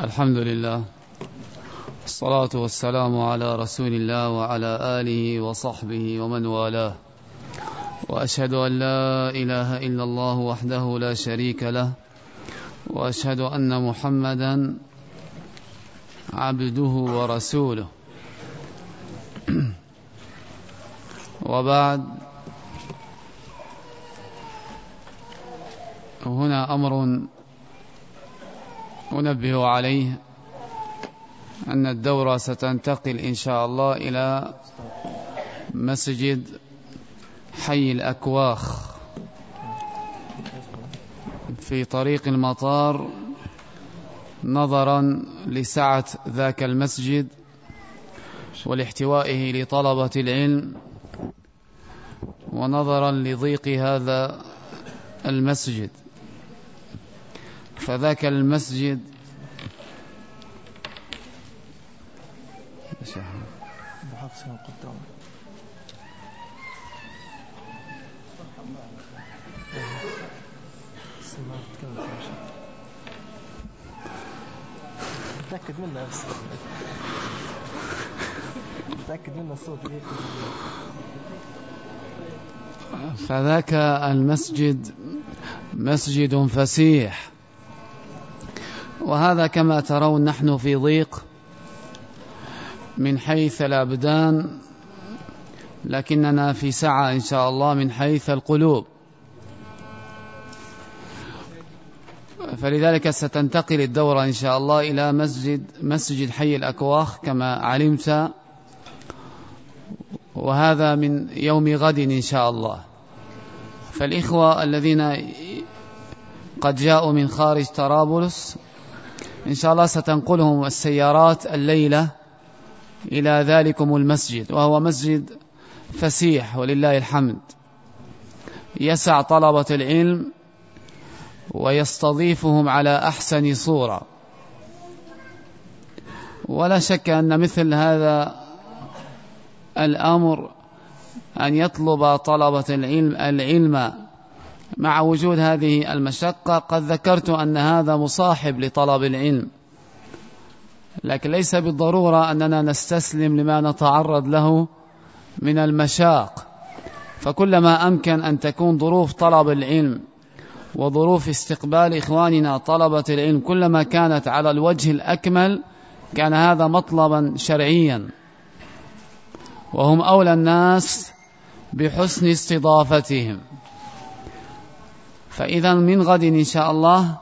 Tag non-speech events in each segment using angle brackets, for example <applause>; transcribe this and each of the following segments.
الحمد لله الصلاة والسلام على رسول الله وعلى آله وصحبه ومن والاه. وأشهد أن لا إله إلا الله وحده لا شريك له. وأشهد أن محمدا عبده ورسوله. وبعد هنا أمر أنبه عليه أن الدورة ستنتقل إن شاء الله إلى مسجد حي الأكواخ في طريق المطار نظرا لسعة ذاك المسجد ولاحتوائه لطلبة العلم ونظرا لضيق هذا المسجد. فذاك المسجد. تأكد منها بس تأكد منها الصوت. فذاك المسجد مسجد فسيح. وهذا كما ترون نحن في ضيق من حيث الأبدان لكننا في سعة إن شاء الله من حيث القلوب. فلذلك ستنتقل الدورة إن شاء الله إلى مسجد مسجد حي الأكواخ كما علمت وهذا من يوم غد إن شاء الله. فالإخوة الذين قد جاءوا من خارج طرابلس إن شاء الله ستنقلهم السيارات الليلة إلى ذلكم المسجد وهو مسجد فسيح ولله الحمد. يسع طلبة العلم ويستضيفهم على أحسن صورة. ولا شك أن مثل هذا الأمر أن يطلب طلبة العلم العلم مع وجود هذه المشقة قد ذكرت أن هذا مصاحب لطلب العلم. لكن ليس بالضرورة أننا نستسلم لما نتعرض له من المشاق. فكلما أمكن أن تكون ظروف طلب العلم وظروف استقبال إخواننا طلبة العلم كلما كانت على الوجه الأكمل كان هذا مطلبا شرعيا. وهم أولى الناس بحسن استضافتهم. فإذا من غد إن شاء الله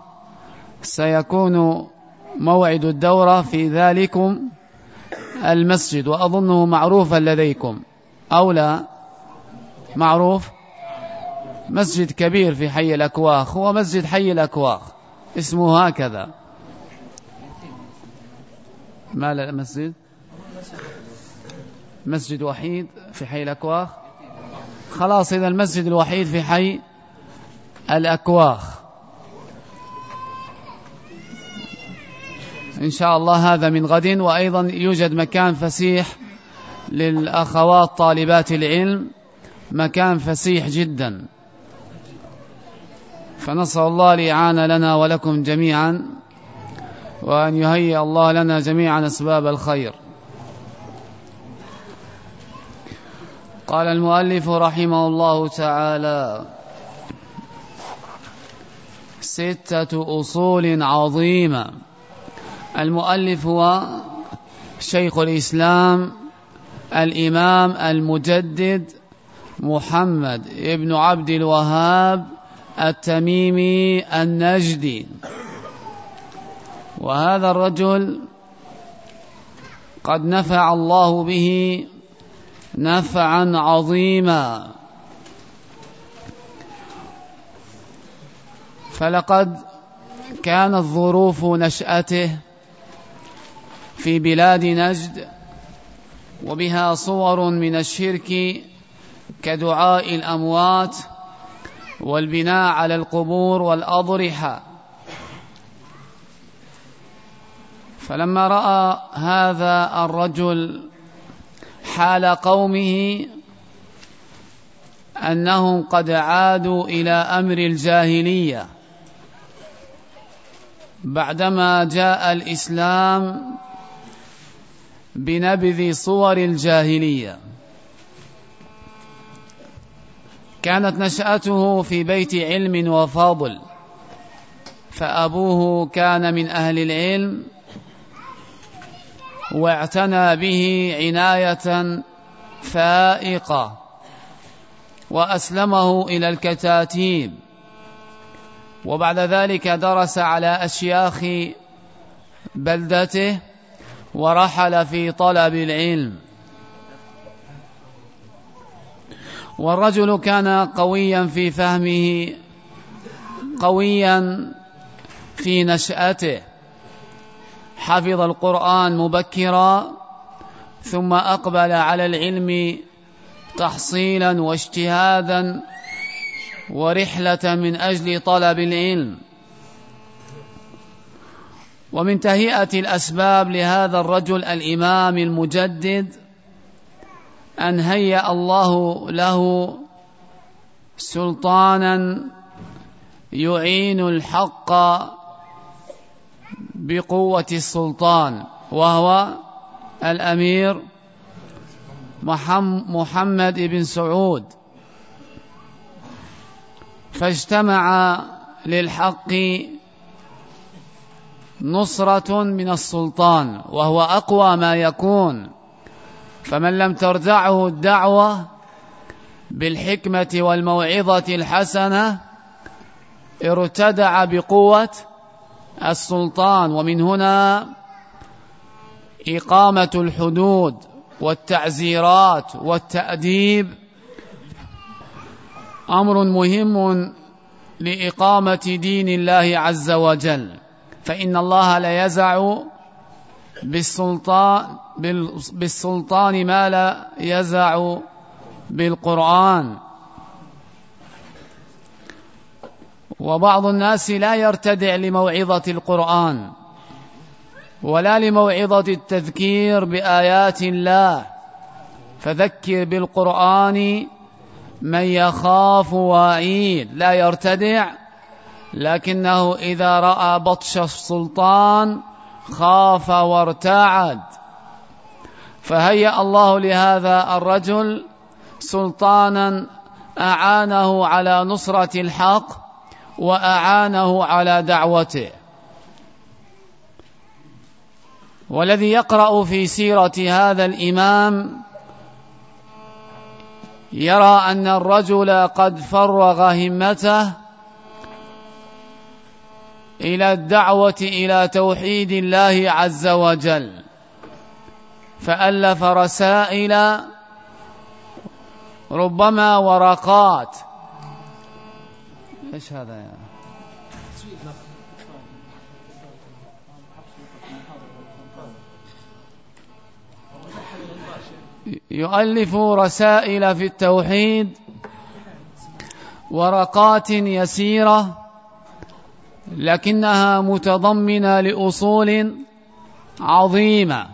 سيكون موعد الدورة في ذلكم المسجد وأظنه معروفا لديكم أو لا؟ معروف؟ مسجد كبير في حي الأكواخ هو مسجد حي الأكواخ اسمه هكذا. ما لا مسجد؟ مسجد وحيد في حي الأكواخ. خلاص إذا المسجد الوحيد في حي الأكواخ. إن شاء الله هذا من غد وأيضا يوجد مكان فسيح للأخوات طالبات العلم مكان فسيح جدا. فنسأل الله الإعانة لنا ولكم جميعا وأن يهيئ الله لنا جميعا أسباب الخير. قال المؤلف رحمه الله تعالى ستة أصول عظيمة. المؤلف هو شيخ الإسلام الإمام المجدد محمد ابن عبد الوهاب التميمي النجدي. وهذا الرجل قد نفع الله به نفعا عظيما. فلقد كانت ظروف نشأته في بلاد نجد وبها صور من الشرك كدعاء الأموات والبناء على القبور والأضرحة. فلما رأى هذا الرجل حال قومه أنهم قد عادوا إلى أمر الجاهلية بعدما جاء الإسلام بنبذ صور الجاهلية. كانت نشأته في بيت علم وفاضل فأبوه كان من أهل العلم واعتنى به عناية فائقة وأسلمه إلى الكتاتيب. وبعد ذلك درس على أشياخ بلدته ورحل في طلب العلم. والرجل كان قويا في فهمه قويا في نشأته. حفظ القرآن مبكرا ثم أقبل على العلم تحصيلا واجتهادا ورحلة من أجل طلب العلم. ومن تهيئة الأسباب لهذا الرجل الإمام المجدد أن هيأ الله له سلطانا يعين الحق بقوة السلطان وهو الأمير محمد بن سعود. فاجتمع للحق نصرة من السلطان وهو أقوى ما يكون. فمن لم ترجعه الدعوة بالحكمة والموعظة الحسنة ارتدع بقوة السلطان. ومن هنا إقامة الحدود والتعزيرات والتأديب أمر مهم لإقامة دين الله عز وجل. فإن الله لا يزع بالسلطان, بالسلطان ما لا يزع بالقرآن. وبعض الناس لا يرتدع لموعظة القرآن ولا لموعظة التذكير بآيات الله. فذكر بالقرآن من يخاف وعيد لا يرتدع. لكنه إذا رأى بطش السلطان خاف وارتعد. فهيأ الله لهذا الرجل سلطانا أعانه على نصرة الحق وأعانه على دعوته. والذي يقرأ في سيرة هذا الإمام يرى أن الرجل قد فرغ همته إلى الدعوة إلى توحيد الله عز وجل فألف رسائل ربما ورقات. إيش هذا يا يؤلف رسائل في التوحيد ورقات يسيرة لكنها متضمنة لأصول عظيمة.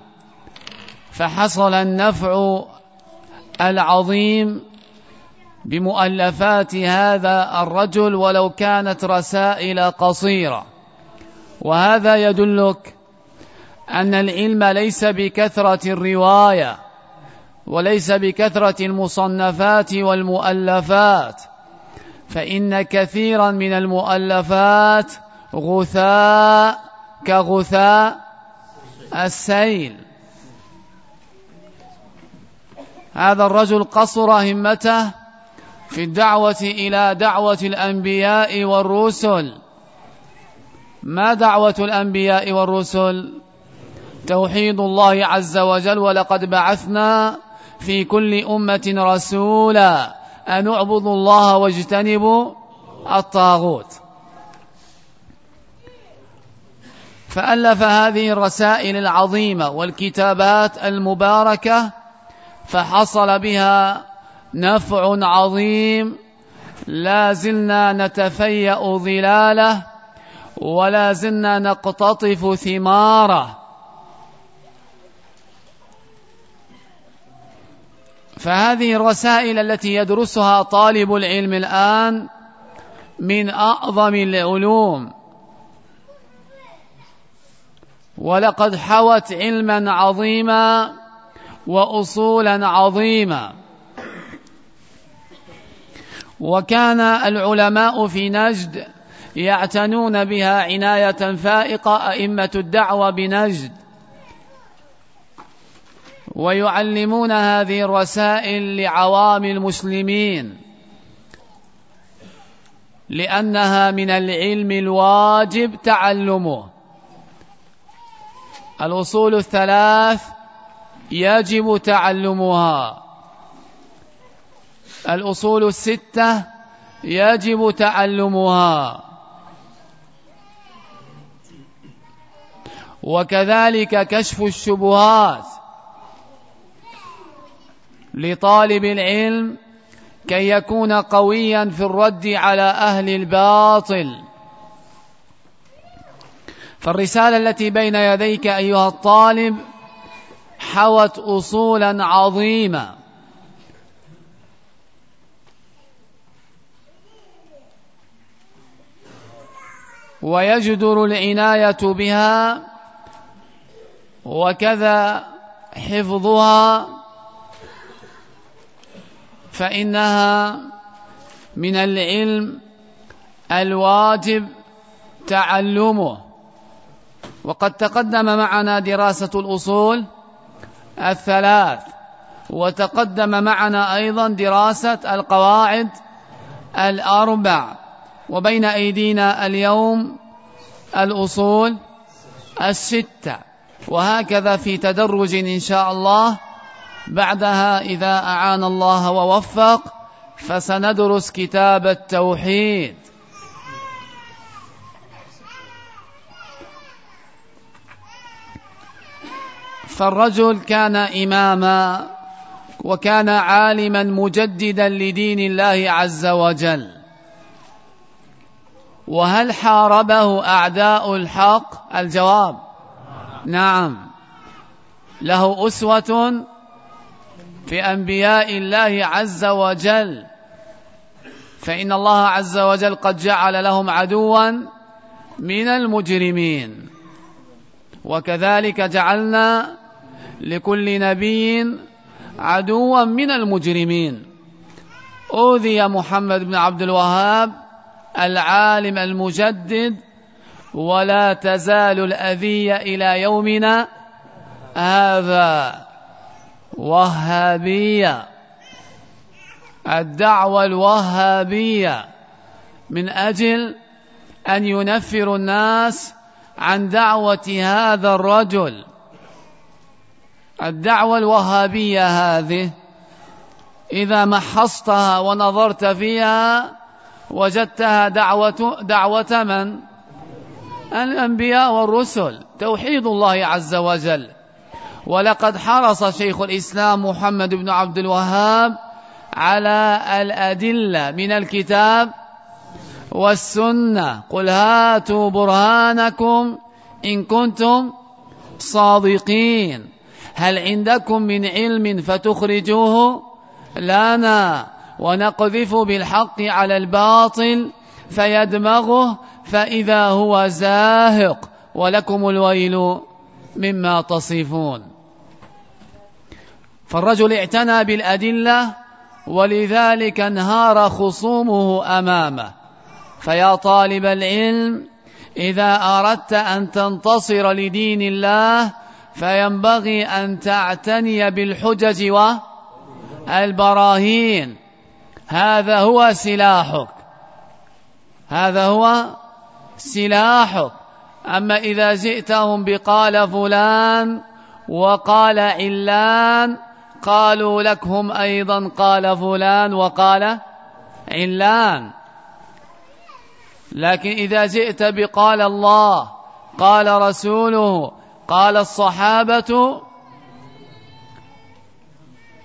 فحصل النفع العظيم بمؤلفات هذا الرجل ولو كانت رسائل قصيرة. وهذا يدلك أن العلم ليس بكثرة الرواية وليس بكثرة المصنفات والمؤلفات فإن كثيرا من المؤلفات غثاء كغثاء السيل. هذا الرجل قصر همته في الدعوة إلى دعوة الأنبياء والرسل. ما دعوة الأنبياء والرسل؟ توحيد الله عز وجل ولقد بعثنا في كل أمة رسولا. أن اعبدوا الله واجتنبوا الطاغوت. فألف هذه الرسائل العظيمة والكتابات المباركة فحصل بها نفع عظيم. لا زلنا نتفيأ ظلاله ولا زلنا نقتطف ثماره. فهذه الرسائل التي يدرسها طالب العلم الآن من أعظم العلوم. ولقد حوت علما عظيما وأصولا عظيما. وكان العلماء في نجد يعتنون بها عناية فائقة أئمة الدعوة بنجد. ويعلمون هذه الرسائل لعوام المسلمين لأنها من العلم الواجب تعلمه. الأصول الثلاث يجب تعلمها. الأصول الستة يجب تعلمها. وكذلك كشف الشبهات. لطالب العلم كي يكون قويا في الرد على أهل الباطل. فالرسالة التي بين يديك أيها الطالب حوت أصولا عظيمة ويجدر العناية بها وكذا حفظها فإنها من العلم الواجب تعلمه. وقد تقدم معنا دراسة الأصول الثلاث وتقدم معنا أيضا دراسة القواعد الأربع. وبين أيدينا اليوم الأصول الستة. وهكذا في تدرج إن شاء الله بعدها إذا أعان الله ووفق فسندرس كتاب التوحيد. فالرجل كان إماما وكان عالما مجددا لدين الله عز وجل. وهل حاربه أعداء الحق؟ الجواب نعم. له أسوة في أنبياء الله عز وجل. فإن الله عز وجل قد جعل لهم عدوا من المجرمين. وكذلك جعلنا لكل نبي عدوا من المجرمين. أوذي محمد بن عبد الوهاب العالم المجدد ولا تزال الأذية إلى يومنا هذا. وهابية. الدعوة الوهابية من أجل أن ينفر الناس عن دعوة هذا الرجل. الدعوة الوهابية هذه إذا محصتها ونظرت فيها وجدتها دعوة, دعوة من؟ الأنبياء والرسل. توحيد الله عز وجل. ولقد حرص شيخ الإسلام محمد بن عبد الوهاب على الأدلة من الكتاب والسنة. قل هاتوا برهانكم إن كنتم صادقين. هل عندكم من علم فتخرجوه؟ لنا. ونقذف بالحق على الباطل فيدمغه فإذا هو زاهق. ولكم الويل مما تصفون. فالرجل اعتنى بالأدلة ولذلك انهار خصومه أمامه. فيا طالب العلم إذا أردت أن تنتصر لدين الله فينبغي أن تعتني بالحجج والبراهين. هذا هو سلاحك. هذا هو سلاحك. أما إذا جئتهم بقال فلان وقال علان قالوا لك هم أيضا قال فلان وقال علان. لكن إذا جئت بقال الله قال رسوله قال الصحابة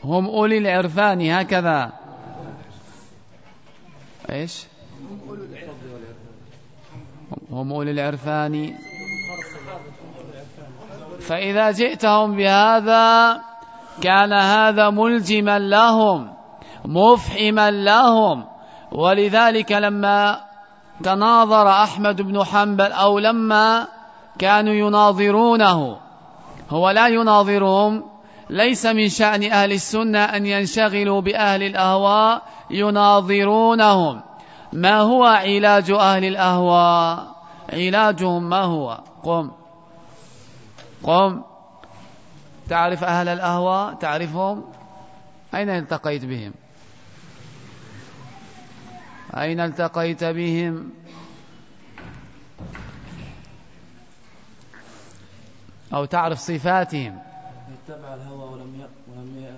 هم أولي العرفان هكذا. إيش؟ هم أولي العرفان. فإذا جئتهم بهذا كان هذا ملزما لهم مفحما لهم. ولذلك لما تناظر أحمد بن حنبل أو لما كانوا يناظرونه هو لا يناظرهم ليس من شأن أهل السنة أن ينشغلوا بأهل الأهواء يناظرونهم. ما هو علاج أهل الأهواء؟ علاجهم ما هو؟ قم. قم. تعرف أهل الأهواء تعرفهم؟ أين التقيت بهم؟ أين التقيت بهم؟ أو تعرف صفاتهم؟ اتبع الهوى ولم ولم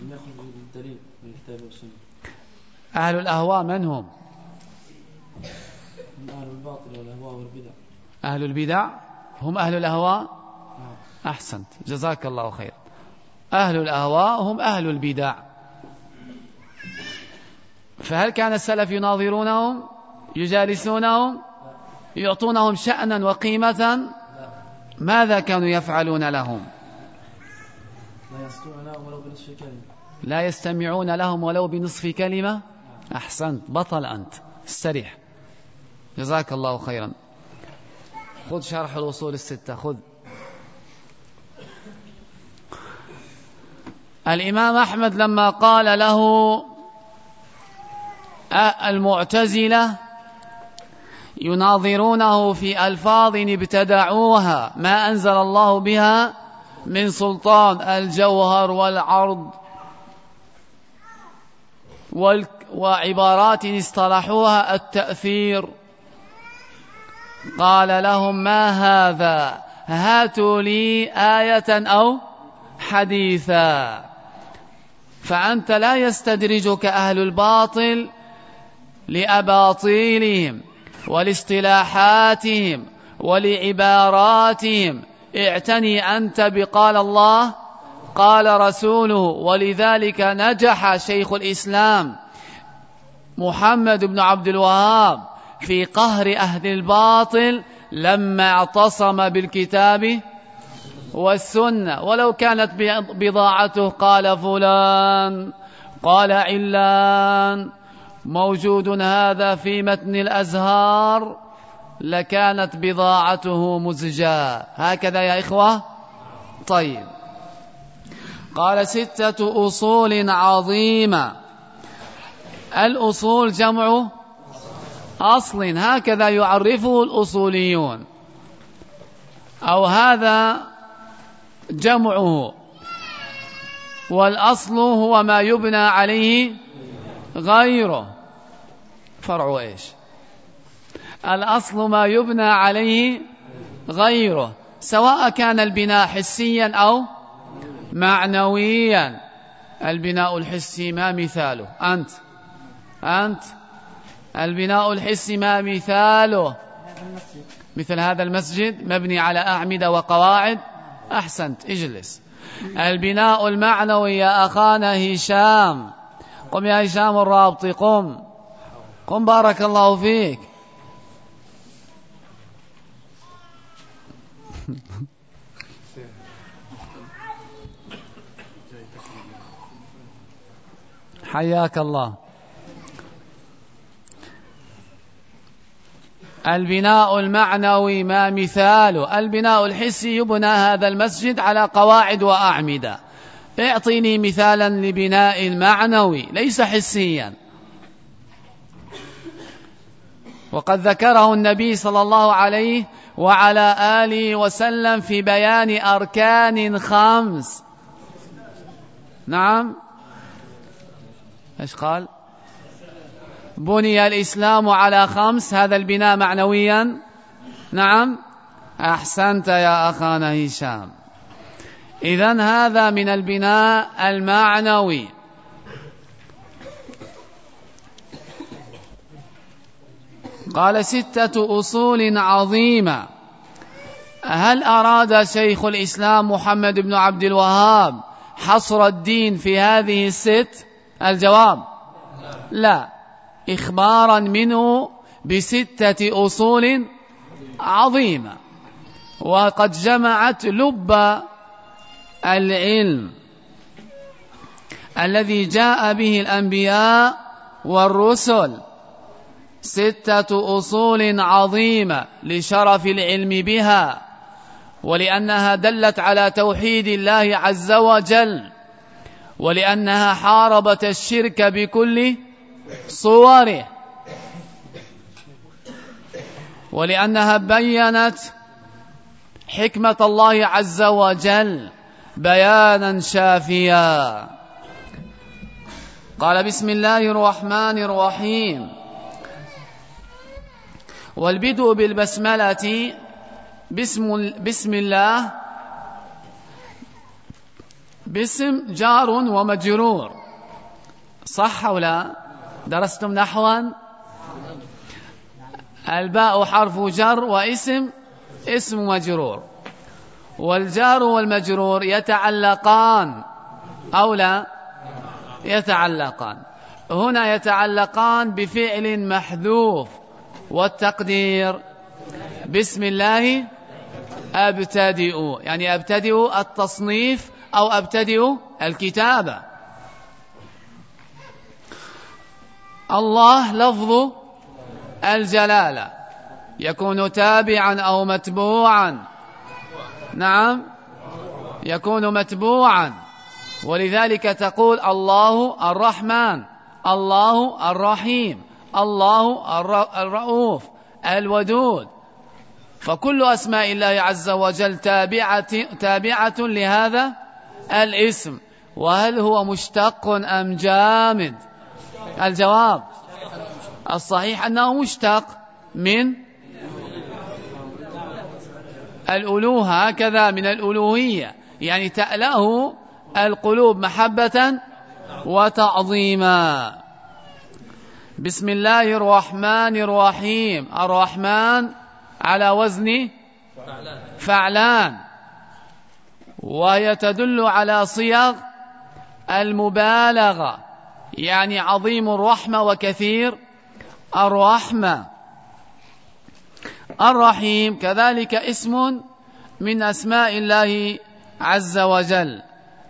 يخرج بالدليل من الكتاب والسنة. أهل الأهواء من هم؟ هم أهل الباطل والأهواء والبدع. أهل البدع؟ هم أهل الأهواء. أحسنت. جزاك الله خير. أهل الأهواء هم أهل البدع. فهل كان السلف يناظرونهم؟ يجالسونهم؟ يعطونهم شأنا وقيمة؟ ماذا كانوا يفعلون لهم؟ لا يستمعون لهم ولو بنصف كلمة؟ أحسنت. بطل أنت. استريح. جزاك الله خيرا. خذ شرح الأصول الستة. خذ. الإمام أحمد لما قال له المعتزلة يناظرونه في ألفاظ ابتدعوها ما أنزل الله بها من سلطان الجوهر والعرض وعبارات اصطلحوها التأثير. قال لهم ما هذا؟ هاتوا لي آية أو حديثا. فأنت لا يستدرجك أهل الباطل لأباطيلهم ولاصطلاحاتهم ولعباراتهم. اعتني أنت بقال الله قال رسوله ولذلك نجح شيخ الإسلام محمد بن عبد الوهاب في قهر أهل الباطل لما اعتصم بالكتاب والسنة. ولو كانت بضاعته قال فلان قال علان موجود هذا في متن الأزهار لكانت بضاعته مزجاة. هكذا يا إخوة؟ طيب. قال ستة أصول عظيمة. الأصول جمع أصل. هكذا يعرفه الأصوليون. أو هذا جمعه والأصل هو ما يبنى عليه غيره. فرع إيش؟ الأصل ما يبنى عليه غيره سواء كان البناء حسيا أو معنويا. البناء الحسي ما مثاله. أنت؟ أنت؟ البناء الحسي ما مثاله. مثل هذا المسجد مبني على أعمدة وقواعد. أحسنت اجلس. البناء المعنوي يا أخانا هشام. قم يا هشام الرابطي قم. قم بارك الله فيك. <laughs> حياك الله. البناء المعنوي ما مثاله البناء الحسي يبنى هذا المسجد على قواعد وأعمدة. اعطيني مثالا لبناء المعنوي ليس حسيا. وقد ذكره النبي صلى الله عليه وعلى آله وسلم في بيان أركان خمس. نعم. إيش قال؟ بني الإسلام على خمس هذا البناء معنويا. نعم. أحسنت يا أخانا هشام. إذا هذا من البناء المعنوي. قال ستة أصول عظيمة. هل أراد شيخ الإسلام محمد بن عبد الوهاب حصر الدين في هذه الست؟ الجواب لا. إخبارا منه بستة أصول عظيمة. وقد جمعت لب العلم الذي جاء به الأنبياء والرسل. ستة أصول عظيمة لشرف العلم بها ولأنها دلت على توحيد الله عز وجل ولأنها حاربت الشرك بكل صوره ولأنها بينت حكمة الله عز وجل بيانا شافيا. قال بسم الله الرحمن الرحيم. والبدء بالبسملة بسم, بسم الله. باسم جار ومجرور. صح أو لا؟ درستم نحوا الباء حرف جر واسم اسم مجرور. والجار والمجرور يتعلقان أو لا؟ يتعلقان. هنا يتعلقان بفعل محذوف والتقدير. بسم الله أبتدئ يعني أبتدئ التصنيف أو أبتدئ الكتابة. الله لفظ الجلالة. يكون تابعا أو متبوعا. نعم. يكون متبوعا. ولذلك تقول الله الرحمن الله الرحيم الله الرؤوف الودود. فكل أسماء الله عز وجل تابعة, تابعة لهذا الاسم. وهل هو مشتق أم جامد؟ الجواب الصحيح أنه مشتق من الألوهة هكذا من الألوهية. يعني تأله القلوب محبة وتعظيما. بسم الله الرحمن الرحيم. الرحمن على وزن فعلان. وهي تدل على صيغ المبالغة. يعني عظيم الرحمة وكثير الرحمة. الرحيم كذلك اسم من أسماء الله عز وجل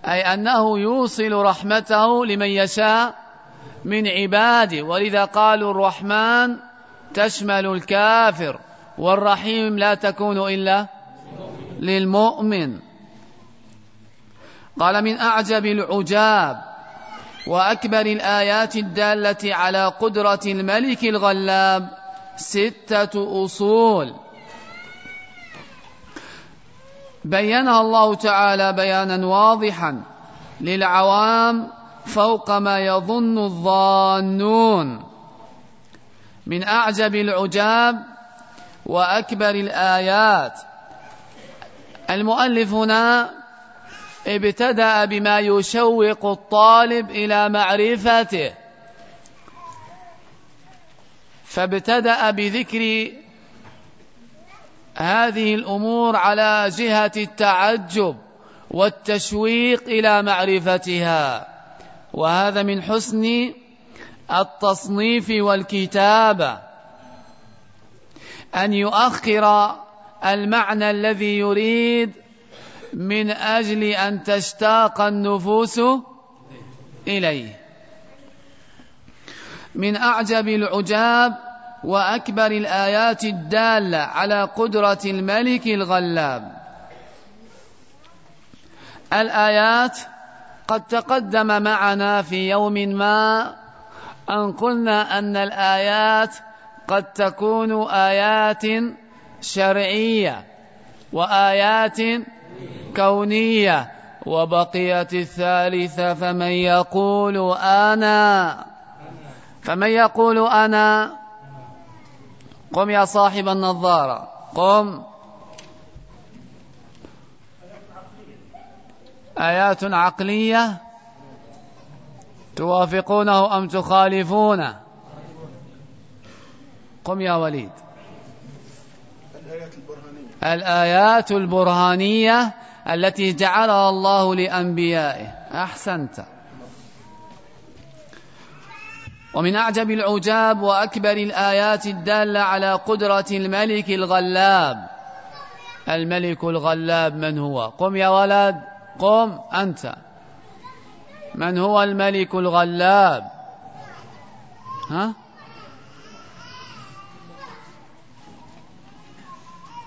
أي أنه يوصل رحمته لمن يشاء من عباده. ولذا قالوا الرحمن تشمل الكافر والرحيم لا تكون إلا للمؤمن. قال من أعجب العجاب وأكبر الآيات الدالة على قدرة الملك الغلاب ستة أصول. بينها الله تعالى بيانا واضحا للعوام فوق ما يظن الظانون. من أعجب العجاب وأكبر الآيات. المؤلف هنا ابتدأ بما يشوق الطالب إلى معرفته. فابتدأ بذكر هذه الأمور على جهة التعجب والتشويق إلى معرفتها. وهذا من حسن التصنيف والكتابة. أن يؤخر المعنى الذي يريد من أجل أن تشتاق النفوس إليه. من أعجب العجاب وأكبر الآيات الدالة على قدرة الملك الغلاب. الآيات قد تقدم معنا في يوم ما أن قلنا أن الآيات قد تكون آيات شرعية وآيات كونية وبقيت الثالثة فمن يقول أنا فمن يقول أنا قم يا صاحب النظارة قم. آيات عقلية توافقونه أم تخالفونه؟ قم يا وليد. الآيات البرهانية التي جعلها الله لأنبيائه. أحسنت. ومن أعجب العجاب وأكبر الآيات الدالة على قدرة الملك الغلاب. الملك الغلاب من هو؟ قم يا ولد. قم أنت. من هو الملك الغلاب؟ ها؟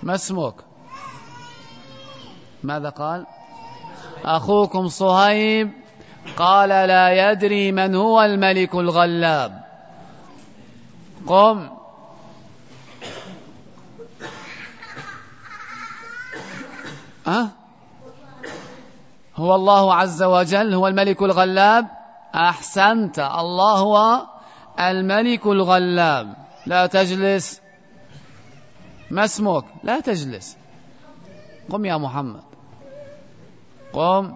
ما اسمك؟ ماذا قال؟ أخوكم صهيب قال لا يدري من هو الملك الغلاب. قم. أه؟ هو الله عز وجل هو الملك الغلاب؟ أحسنت الله هو الملك الغلاب. لا تجلس. ما اسمك؟ لا تجلس. قم يا محمد. قم.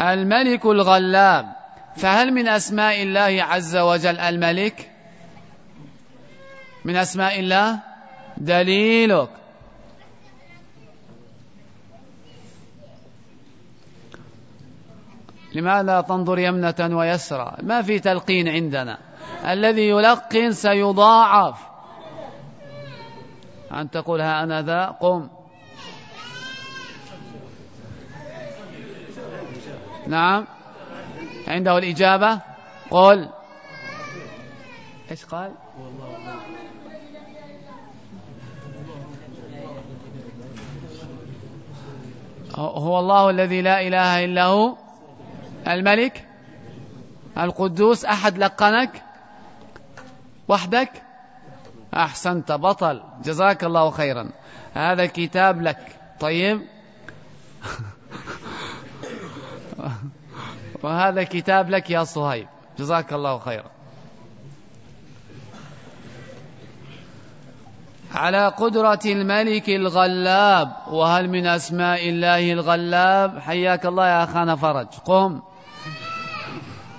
الملك الغلاب فهل من أسماء الله عز وجل الملك؟ من أسماء الله؟ دليلك. لماذا تنظر يمنة ويسرى؟ ما في تلقين عندنا. الذي يلقن سيضاعف. أن تقول ها أنا ذا قم. نعم. عنده الإجابة؟ قل. إيش قال؟ هو الله الذي لا إله إلا هو. الملك. القدوس. أحد لقنك. وحدك. أحسنت بطل. جزاك الله خيرا. هذا كتاب لك. طيب؟ <laughs> وهذا كتاب لك يا صهيب. جزاك الله خيرا. على قدرة الملك الغلاب وهل من أسماء الله الغلاب؟ حياك الله يا أخانا فرج. قم.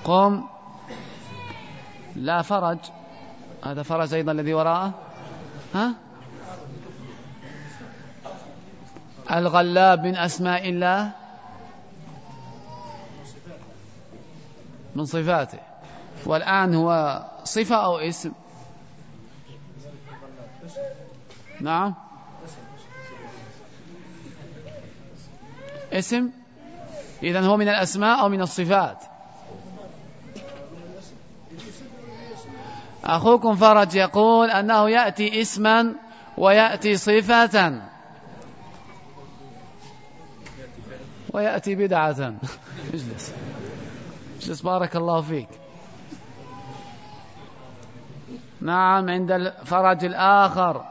قم. لا فرج. هذا فرج أيضا الذي وراءه؟ ها؟ الغلاب من أسماء الله؟ من صفاته. والآن هو صفة أو اسم؟ نعم. اسم؟ إذن هو من الأسماء أو من الصفات. أخوكم فرج يقول أنه يأتي اسما ويأتي صفة. ويأتي بدعة. <laughs> اجلس. اجلس بارك الله فيك. نعم عند الفرج الآخر.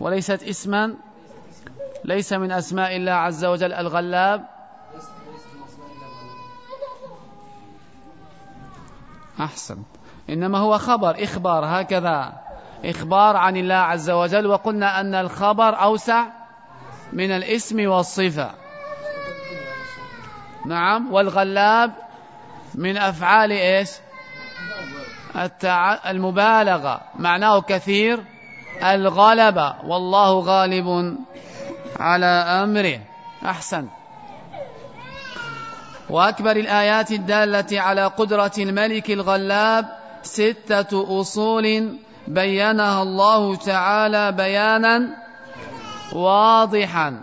وليست اسما ليس من أسماء الله عز وجل الغلاب. أحسن. إنما هو خبر إخبار هكذا. إخبار عن الله عز وجل وقلنا أن الخبر أوسع من الاسم والصفة. نعم. والغلاب من أفعال إيش؟ التع... المبالغة. معناه كثير. الغلبة والله غالب على أمره. أحسن. وأكبر الآيات الدالة على قدرة الملك الغلاب ستة أصول بينها الله تعالى بيانا واضحا.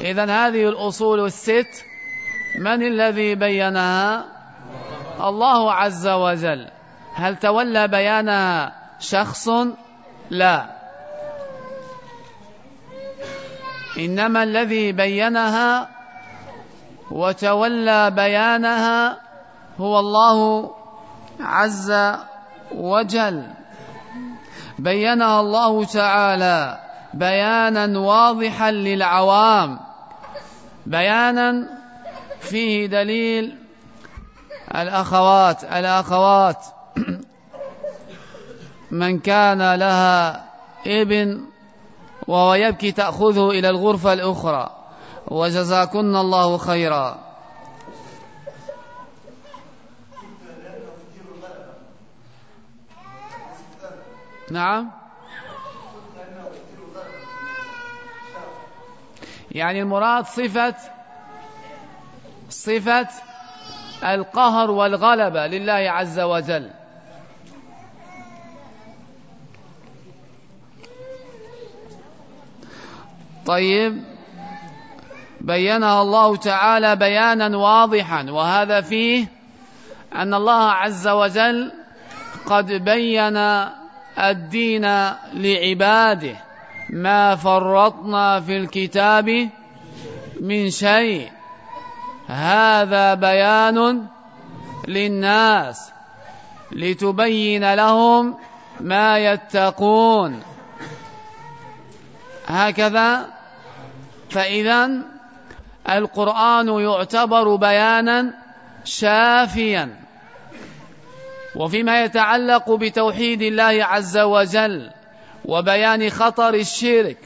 إذا هذه الأصول الست من الذي بينها؟ الله عز وجل. هل تولى بيانها شخص؟ لا. إنما الذي بينها وتولى بيانها هو الله عز وجل. بينها الله تعالى بيانا واضحا للعوام بيانا فيه دليل الأخوات الأخوات من كان لها ابن وهو يبكي تأخذه إلى الغرفة الأخرى. وجزاكن الله خيرا. نعم. يعني المراد صفة صفة القهر والغلبة لله عز وجل. طيب. بينها الله تعالى بيانا واضحا وهذا فيه أن الله عز وجل قد بين الدين لعباده. ما فرطنا في الكتاب من شيء. هذا بيان للناس لتبين لهم ما يتقون. هكذا فإذا القرآن يعتبر بيانا شافيا. وفيما يتعلق بتوحيد الله عز وجل وبيان خطر الشرك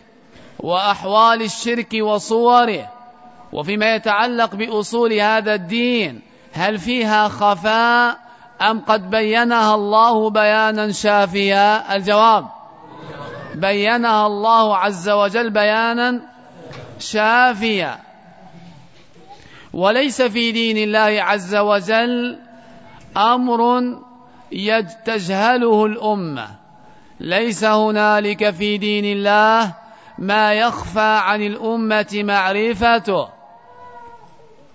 وأحوال الشرك وصوره وفيما يتعلق بأصول هذا الدين هل فيها خفاء أم قد بينها الله بيانا شافيا؟ الجواب بينها الله عز وجل بيانا شافيا. وليس في دين الله عز وجل أمر تجهله الأمة. ليس هنالك في دين الله ما يخفى عن الأمة معرفته.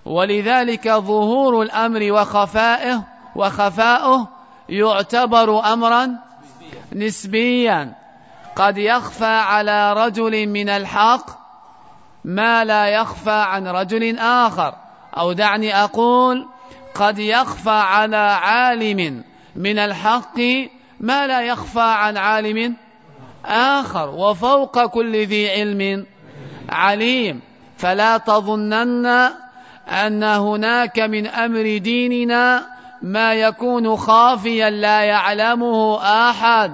ولذلك ظهور الأمر وخفائه وخفاؤه يعتبر أمرا نسبيا. قد يخفى على رجل من الحق ما لا يخفى عن رجل آخر. أو دعني أقول قد يخفى على عالم من الحق ما لا يخفى عن عالم آخر وفوق كل ذي علم عليم. فلا تظنن أن هناك من أمر ديننا ما يكون خافيا لا يعلمه أحد.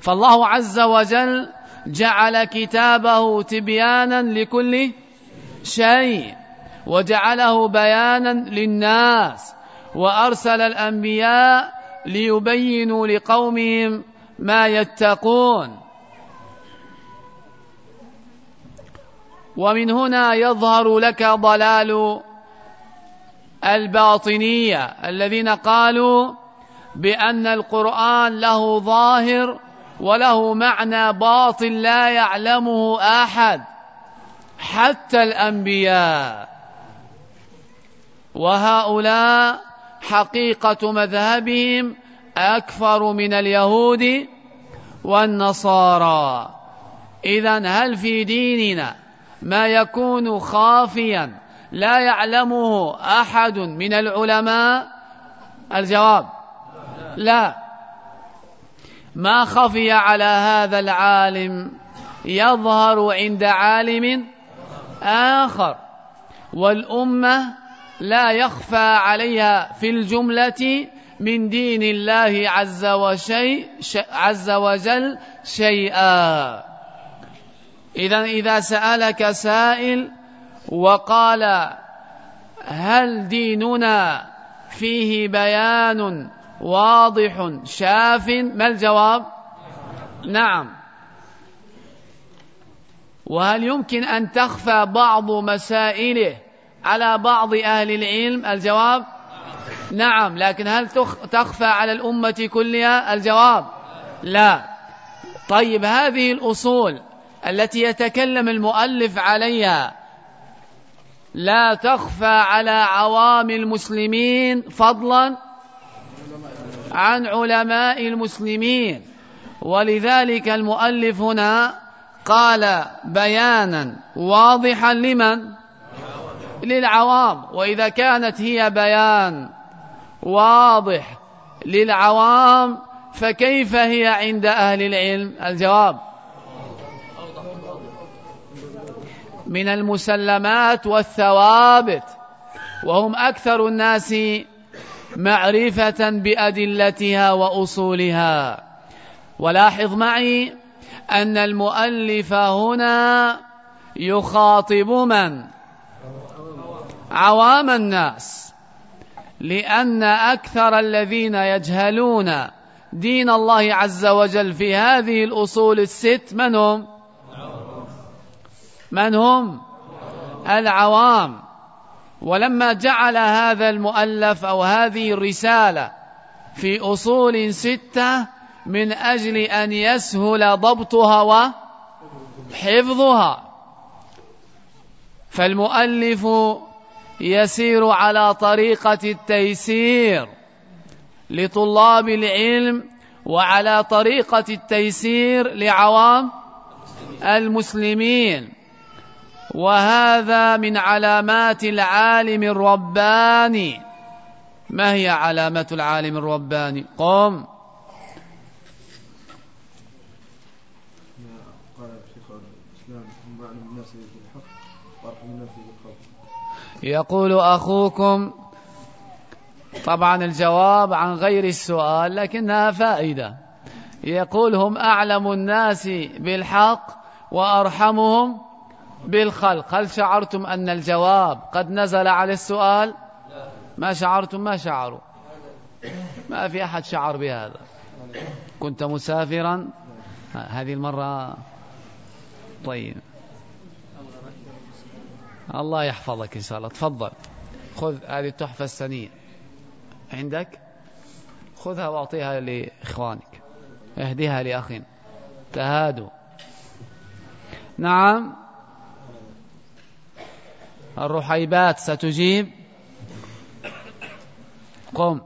فالله عز وجل جعل كتابه تبيانا لكل شيء. وجعله بيانا للناس وأرسل الأنبياء ليبينوا لقومهم ما يتقون. ومن هنا يظهر لك ضلال الباطنية الذين قالوا بأن القرآن له ظاهر وله معنى باطن لا يعلمه أحد حتى الأنبياء. وهؤلاء حقيقة مذهبهم أكثر من اليهود والنصارى. إذا هل في ديننا ما يكون خافيا لا يعلمه أحد من العلماء؟ الجواب لا. ما خفي على هذا العالم يظهر عند عالم آخر. والأمة لا يخفى عليها في الجملة من دين الله عز, وشيء عز وجل شيئا. إذا إذا سألك سائل وقال هل ديننا فيه بيان واضح شاف ما الجواب؟ نعم. وهل يمكن أن تخفى بعض مسائله على بعض أهل العلم الجواب؟ نعم لكن هل تخفى على الأمة كلها؟ الجواب؟ لا. طيب هذه الأصول التي يتكلم المؤلف عليها لا تخفى على عوام المسلمين فضلا عن علماء المسلمين. ولذلك المؤلف هنا قال بيانا واضحا لمن؟ للعوام وإذا كانت هي بيان واضح للعوام فكيف هي عند أهل العلم؟ الجواب. من المسلمات والثوابت وهم أكثر الناس معرفة بأدلتها وأصولها. ولاحظ معي أن المؤلف هنا يخاطب من؟ عوام الناس لأن أكثر الذين يجهلون دين الله عز وجل في هذه الأصول الست من هم؟ من هم؟ العوام. ولما جعل هذا المؤلف أو هذه الرسالة في أصول ستة من أجل أن يسهل ضبطها وحفظها فالمؤلف يسير على طريقة التيسير لطلاب العلم وعلى طريقة التيسير لعوام المسلمين. وهذا من علامات العالم الرباني. ما هي علامة العالم الرباني؟ قم. يقول أخوكم طبعا الجواب عن غير السؤال لكنها فائدة. يقول هم أعلم الناس بالحق وأرحمهم بالخلق. هل شعرتم أن الجواب قد نزل على السؤال؟ ما شعرتم؟ ما شعروا. ما في أحد شعر بهذا. كنت مسافرا؟ هذه المرة طيب. الله يحفظك إن شاء الله. تفضل. خذ هذه التحفة السنية. عندك؟ خذها وأعطيها لإخوانك. اهديها لأخ تهادوا. نعم. الرحيبات ستجيب. قم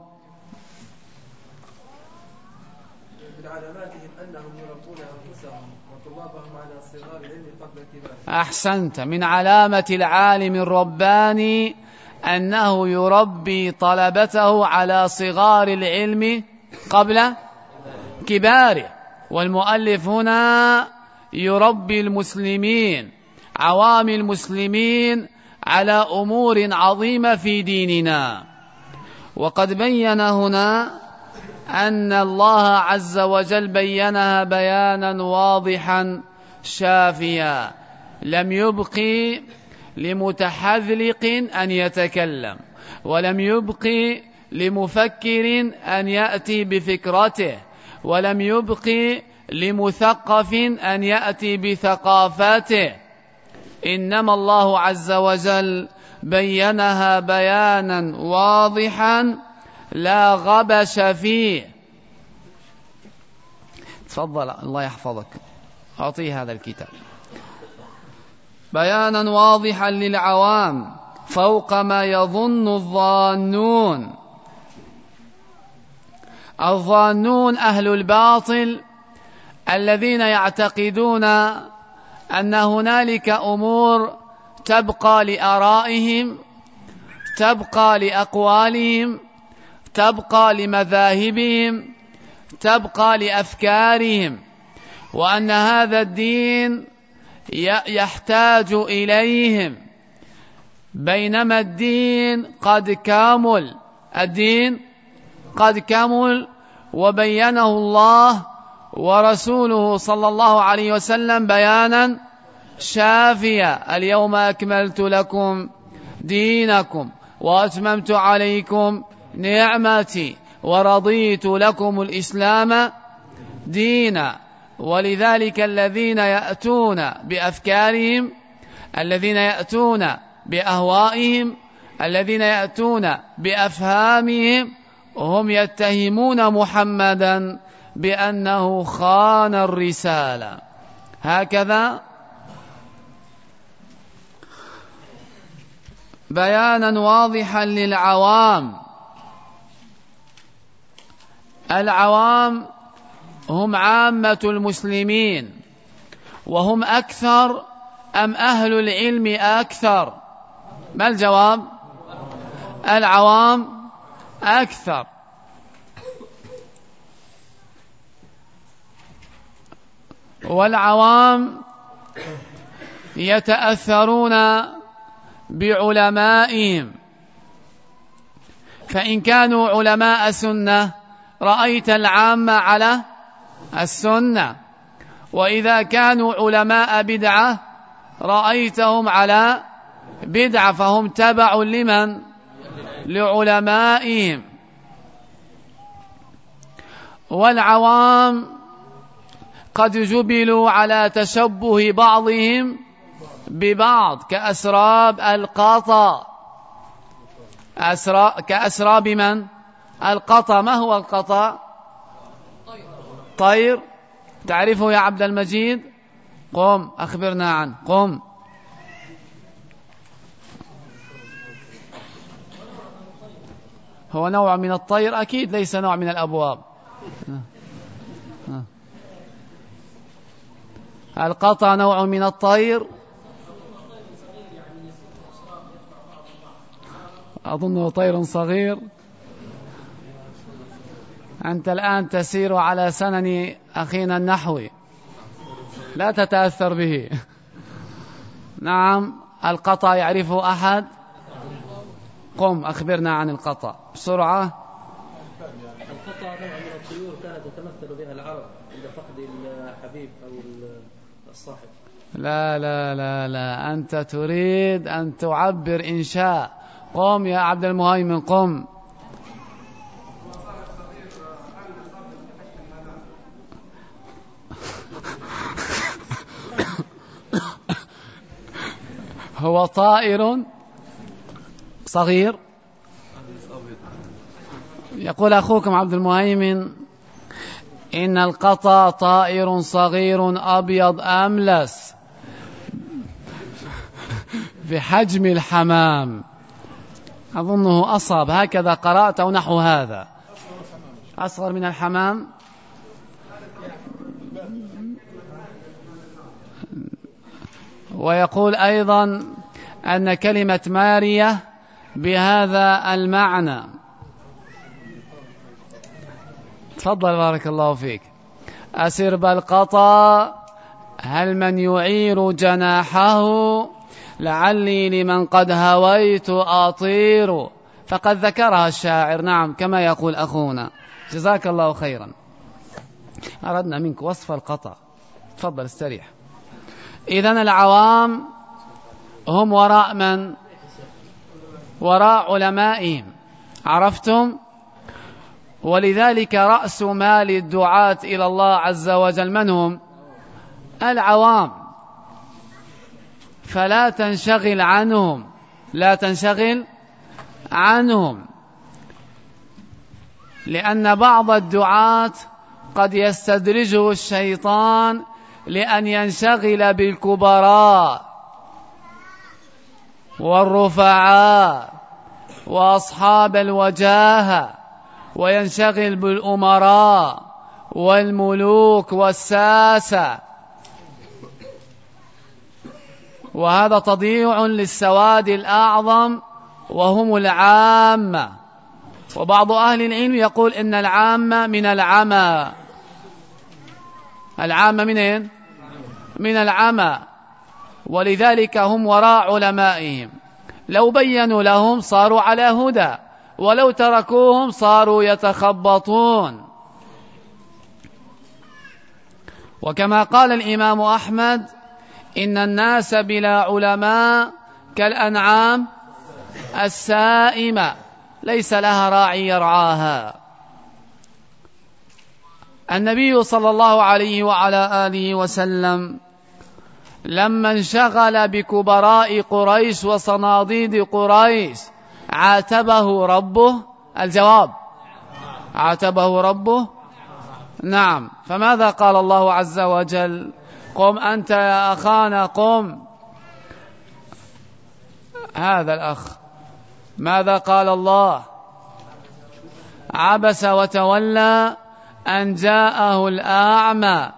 من علاماتهم أنهم يربون أنفسهم وطلابهم على صغار العلم قبل كبار أحسنت من علامة العالم الرباني أنه يربي طلبته على صغار العلم قبل كباره. والمؤلف هنا يربي المسلمين عوام المسلمين على أمور عظيمة في ديننا. وقد بين هنا أن الله عز وجل بينها بيانا واضحا شافيا. لم يبق لمتحذلق أن يتكلم ولم يبق لمفكر أن يأتي بفكرته ولم يبق لمثقف أن يأتي بثقافاته. إنما الله عز وجل بينها بيانا واضحا لا غبش فيه. تفضل الله يحفظك. أعطيه هذا الكتاب. بيانا واضحا للعوام فوق ما يظن الظانون. الظانون أهل الباطل الذين يعتقدون أن هنالك أمور تبقى لآرائهم تبقى لأقوالهم تبقى لمذاهبهم تبقى لأفكارهم وأن هذا الدين يحتاج إليهم. بينما الدين قد كامل. الدين قد كمل وبينه الله ورسوله صلى الله عليه وسلم بيانا شافيا. اليوم أكملت لكم دينكم وأتممت عليكم نعمتي ورضيت لكم الإسلام دينا. ولذلك الذين يأتون بأفكارهم الذين يأتون بأهوائهم الذين يأتون بأفهامهم هم يتهمون محمدا بأنه خان الرسالة. هكذا بيانا واضحا للعوام. العوام هم عامة المسلمين وهم أكثر أم أهل العلم أكثر؟ ما الجواب؟ العوام أكثر. والعوام يتأثرون بعلمائهم. فإن كانوا علماء سنة رأيت العامة على السنة. وإذا كانوا علماء بدعة رأيتهم على بدعة فهم تبع لمن؟ لعلمائهم. والعوام قد جبلوا على تشبه بعضهم ببعض كأسراب القطا. أسرا كأسراب من؟ القطا. ما هو القطا؟ طير. تعرفه يا عبد المجيد؟ قم أخبرنا عنه. قم. هو نوع من الطير؟ أكيد ليس نوع من الأبواب. القطع نوع من الطير. أظنه طير صغير. أنت الآن تسير على سنن أخينا النحوي. لا تتأثر به. نعم القطع يعرفه أحد؟ قم أخبرنا عن القطع. بسرعة. القطع نوع من الطيور كانت تتمثل بها العرب عند فقد الحبيب أو الصاحب. لا لا لا لا. أنت تريد أن تعبر إنشاء. قم يا عبد المهيمن قم. هو طائر صغير. يقول أخوكم عبد المهيمن إن القطا طائر صغير أبيض أملس بحجم الحمام. أظنه أصاب. هكذا قرأت أو نحو هذا. أصغر من الحمام؟ ويقول أيضا أن كلمة مارية بهذا المعنى. تفضل بارك الله فيك. أسرب القطا هل من يعير جناحه؟ لعلي لمن قد هويت أطير. فقد ذكرها الشاعر نعم كما يقول أخونا. جزاك الله خيرا. أردنا منك وصف القطع. تفضل استريح. إذا العوام هم وراء من؟ وراء علمائهم. عرفتم؟ ولذلك رأس مال الدعاة إلى الله عز وجل من هم؟ العوام. فلا تنشغل عنهم. لا تنشغل عنهم. لأن بعض الدعاة قد يستدرجه الشيطان لأن ينشغل بالكبراء والرفعاء وأصحاب الوجاهة وينشغل بالأمراء والملوك والساسة وهذا تضييع للسواد الأعظم وهم العامة. وبعض أهل العلم يقول إن العامة من العمى. العامة من أين؟ من العمى. ولذلك هم وراء علمائهم. لو بينوا لهم صاروا على هدى. ولو تركوهم صاروا يتخبطون. وكما قال الإمام أحمد إن الناس بلا علماء كالأنعام السائمة. ليس لها راعي يرعاها. النبي صلى الله عليه وعلى آله وسلم لما انشغل بكبراء قريش وصناديد قريش عاتبه ربه الجواب. عاتبه ربه؟ نعم. فماذا قال الله عز وجل؟ قم أنت يا أخانا قم. هذا الأخ. ماذا قال الله؟ عبس وتولى أن جاءه الأعمى.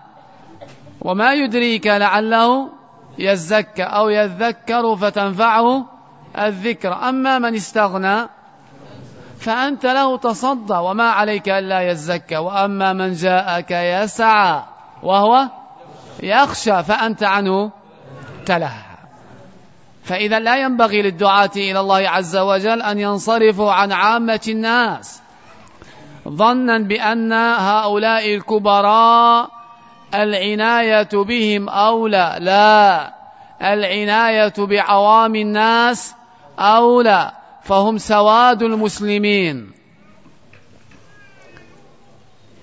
وما يدريك لعله يزكى أو يذكر فتنفعه الذكر. أما من استغنى فأنت له تصدى وما عليك ألا يزكى. وأما من جاءك يسعى وهو يخشى فأنت عنه تلهى. فإذا لا ينبغي للدعاة إلى الله عز وجل أن ينصرفوا عن عامة الناس. ظنا بأن هؤلاء الكبراء العناية بهم أولى لا. العناية بعوام الناس أولى فهم سواد المسلمين.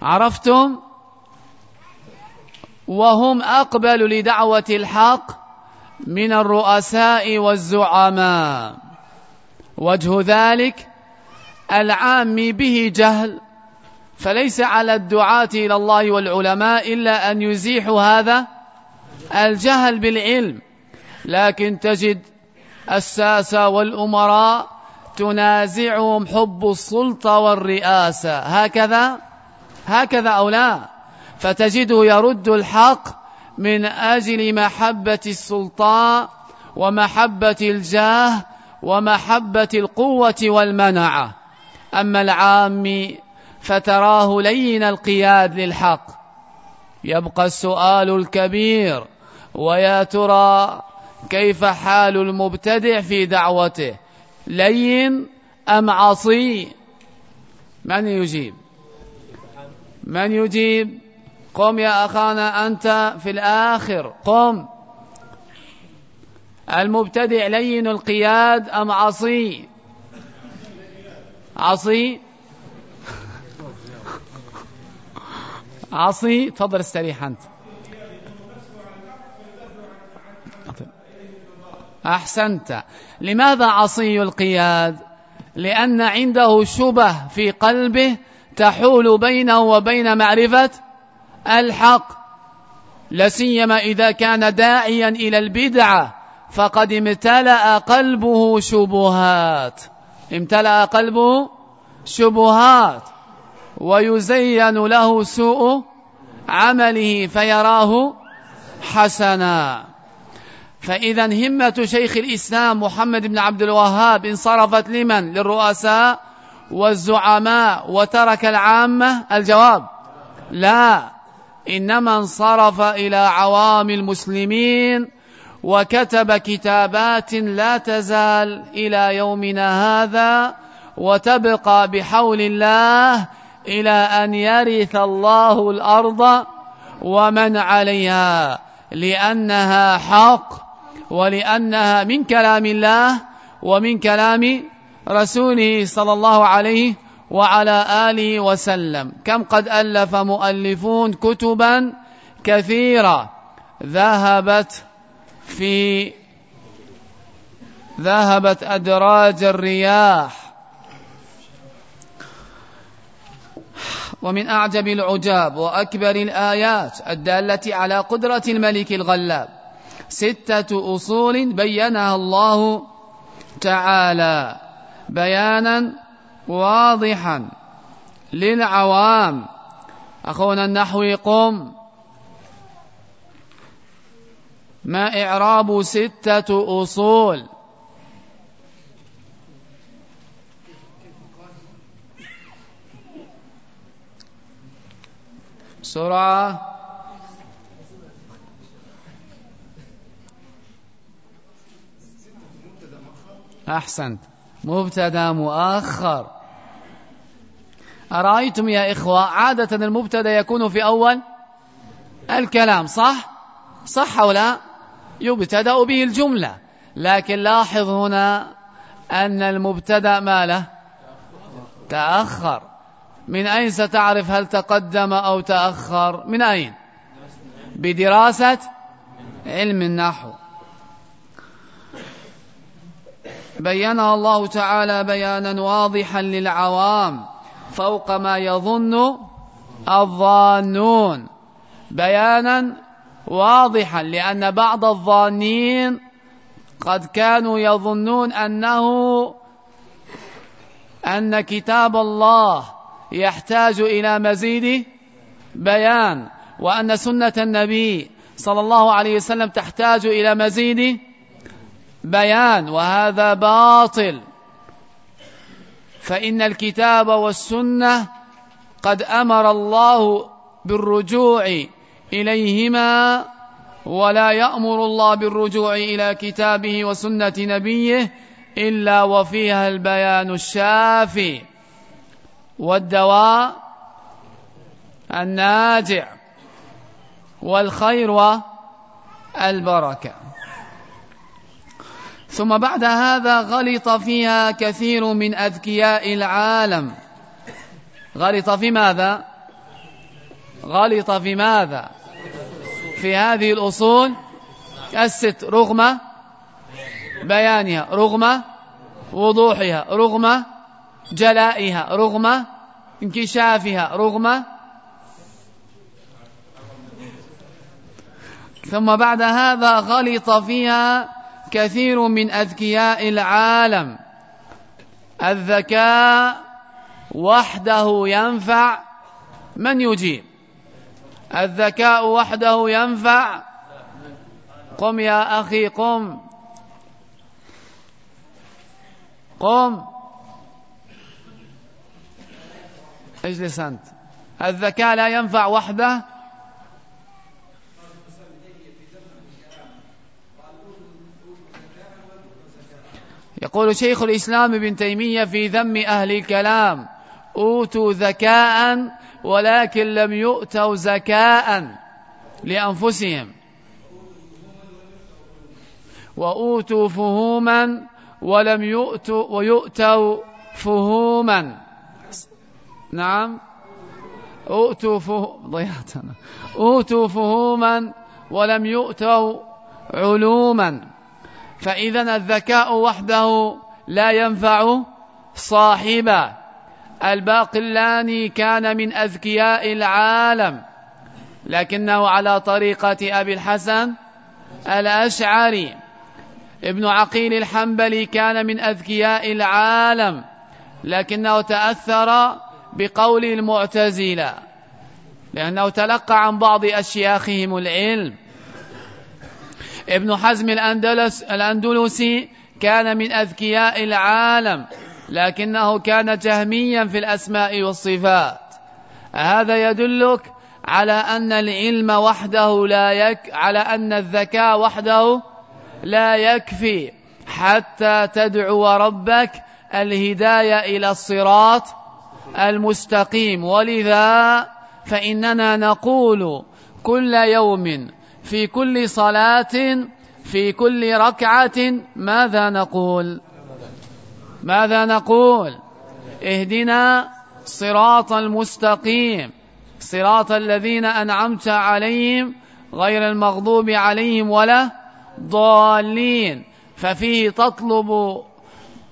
عرفتم؟ وهم أقبل لدعوة الحق من الرؤساء والزعماء. وجه ذلك العام به جهل. فليس على الدعاة إلى الله والعلماء إلا أن يزيحوا هذا الجهل بالعلم. لكن تجد الساسة والأمراء تنازعهم حب السلطة والرئاسة. هكذا؟ هكذا أو لا؟ فتجده يرد الحق من أجل محبة السلطان ومحبة الجاه ومحبة القوة والمنعة. أما العام فتراه لين القياد للحق. يبقى السؤال الكبير ويا ترى كيف حال المبتدع في دعوته؟ لين أم عصي؟ من يجيب؟ من يجيب؟ قم يا أخانا أنت في الآخر قم. المبتدع لين القياد أم عصي؟ عصي؟ عصي تفضل استريح أنت أحسنت. لماذا عصي القياد؟ لأن عنده شبه في قلبه تحول بينه وبين معرفة الحق لسيما إذا كان داعيا إلى البدعة فقد امتلأ قلبه شبهات. امتلأ قلبه شبهات. ويزين له سوء عمله فيراه حسنا. فإذا همة شيخ الإسلام محمد بن عبد الوهاب انصرفت لمن؟ للرؤساء والزعماء. وترك العامة؟ الجواب لا. إنما انصرف إلى عوام المسلمين وكتب كتابات لا تزال إلى يومنا هذا وتبقى بحول الله إلى أن يرث الله الأرض ومن عليها لأنها حق ولأنها من كلام الله ومن كلام رسوله صلى الله عليه وعلى آله وسلم. كم قد ألف مؤلفون كتبا كثيرة ذهبت في ذهبت أدراج الرياح. ومن أعجب العجاب وأكبر الآيات الدالة على قدرة الملك الغلاب. ستة أصول بينها الله تعالى. بيانا واضحا للعوام. أخونا النحو قم ما إعراب ستة أصول. بسرعة. أحسنت. مبتدا مؤخر. أرأيتم يا إخوة عادة المبتدا يكون في أول الكلام صح؟ صح أو لا؟ يبتدأ به الجملة. لكن لاحظ هنا أن المبتدا ما له؟ تأخر. من أين ستعرف هل تقدم أو تأخر؟ من أين؟ بدراسة علم النحو. بينها الله تعالى بيانا واضحا للعوام فوق ما يظن الظانون. بيانا واضحا لأن بعض الظانين قد كانوا يظنون أنه أن كتاب الله يحتاج إلى مزيد بيان وأن سنة النبي صلى الله عليه وسلم تحتاج إلى مزيد بيان وهذا باطل. فإن الكتاب والسنة قد أمر الله بالرجوع إليهما ولا يأمر الله بالرجوع إلى كتابه وسنة نبيه إلا وفيها البيان الشافي. والدواء الناجع والخير والبركة. ثم بعد هذا غلط فيها كثير من أذكياء العالم. غلط في ماذا؟ غلط في ماذا؟ في هذه الأصول الست رغم بيانها رغم وضوحها رغم جلائها رغم انكشافها رغم ثم بعد هذا غلط فيها كثير من أذكياء العالم. الذكاء وحده ينفع من يجيب؟ الذكاء وحده ينفع؟ قم يا أخي قم. قم. اجلس أنت. الذكاء لا ينفع وحده. يقول شيخ الإسلام ابن تيمية في ذم أهل الكلام أوتوا ذكاء ولكن لم يؤتوا زكاء لأنفسهم. وأوتوا فهوما ولم يؤتوا ويؤتوا فهوما. نعم. أوتوا فهوما ضيعتنا. أوتوا فهوما ولم يؤتوا علوما. فإذا الذكاء وحده لا ينفع صاحبه الباقلاني كان من أذكياء العالم. لكنه على طريقة أبي الحسن الأشعري. ابن عقيل الحنبلي كان من أذكياء العالم. لكنه تأثر بقول المعتزلة لأنه تلقى عن بعض أشياخهم العلم. ابن حزم الأندلس الأندلسي كان من أذكياء العالم لكنه كان جهميا في الأسماء والصفات. هذا يدلك على أن العلم وحده لا يك على أن الذكاء وحده لا يكفي حتى تدعو ربك الهداية إلى الصراط المستقيم. ولذا فإننا نقول كل يوم في كل صلاة في كل ركعة ماذا نقول؟ ماذا نقول؟ اهدنا صراط المستقيم. صراط الذين أنعمت عليهم غير المغضوب عليهم ولا ضالين. ففيه تطلب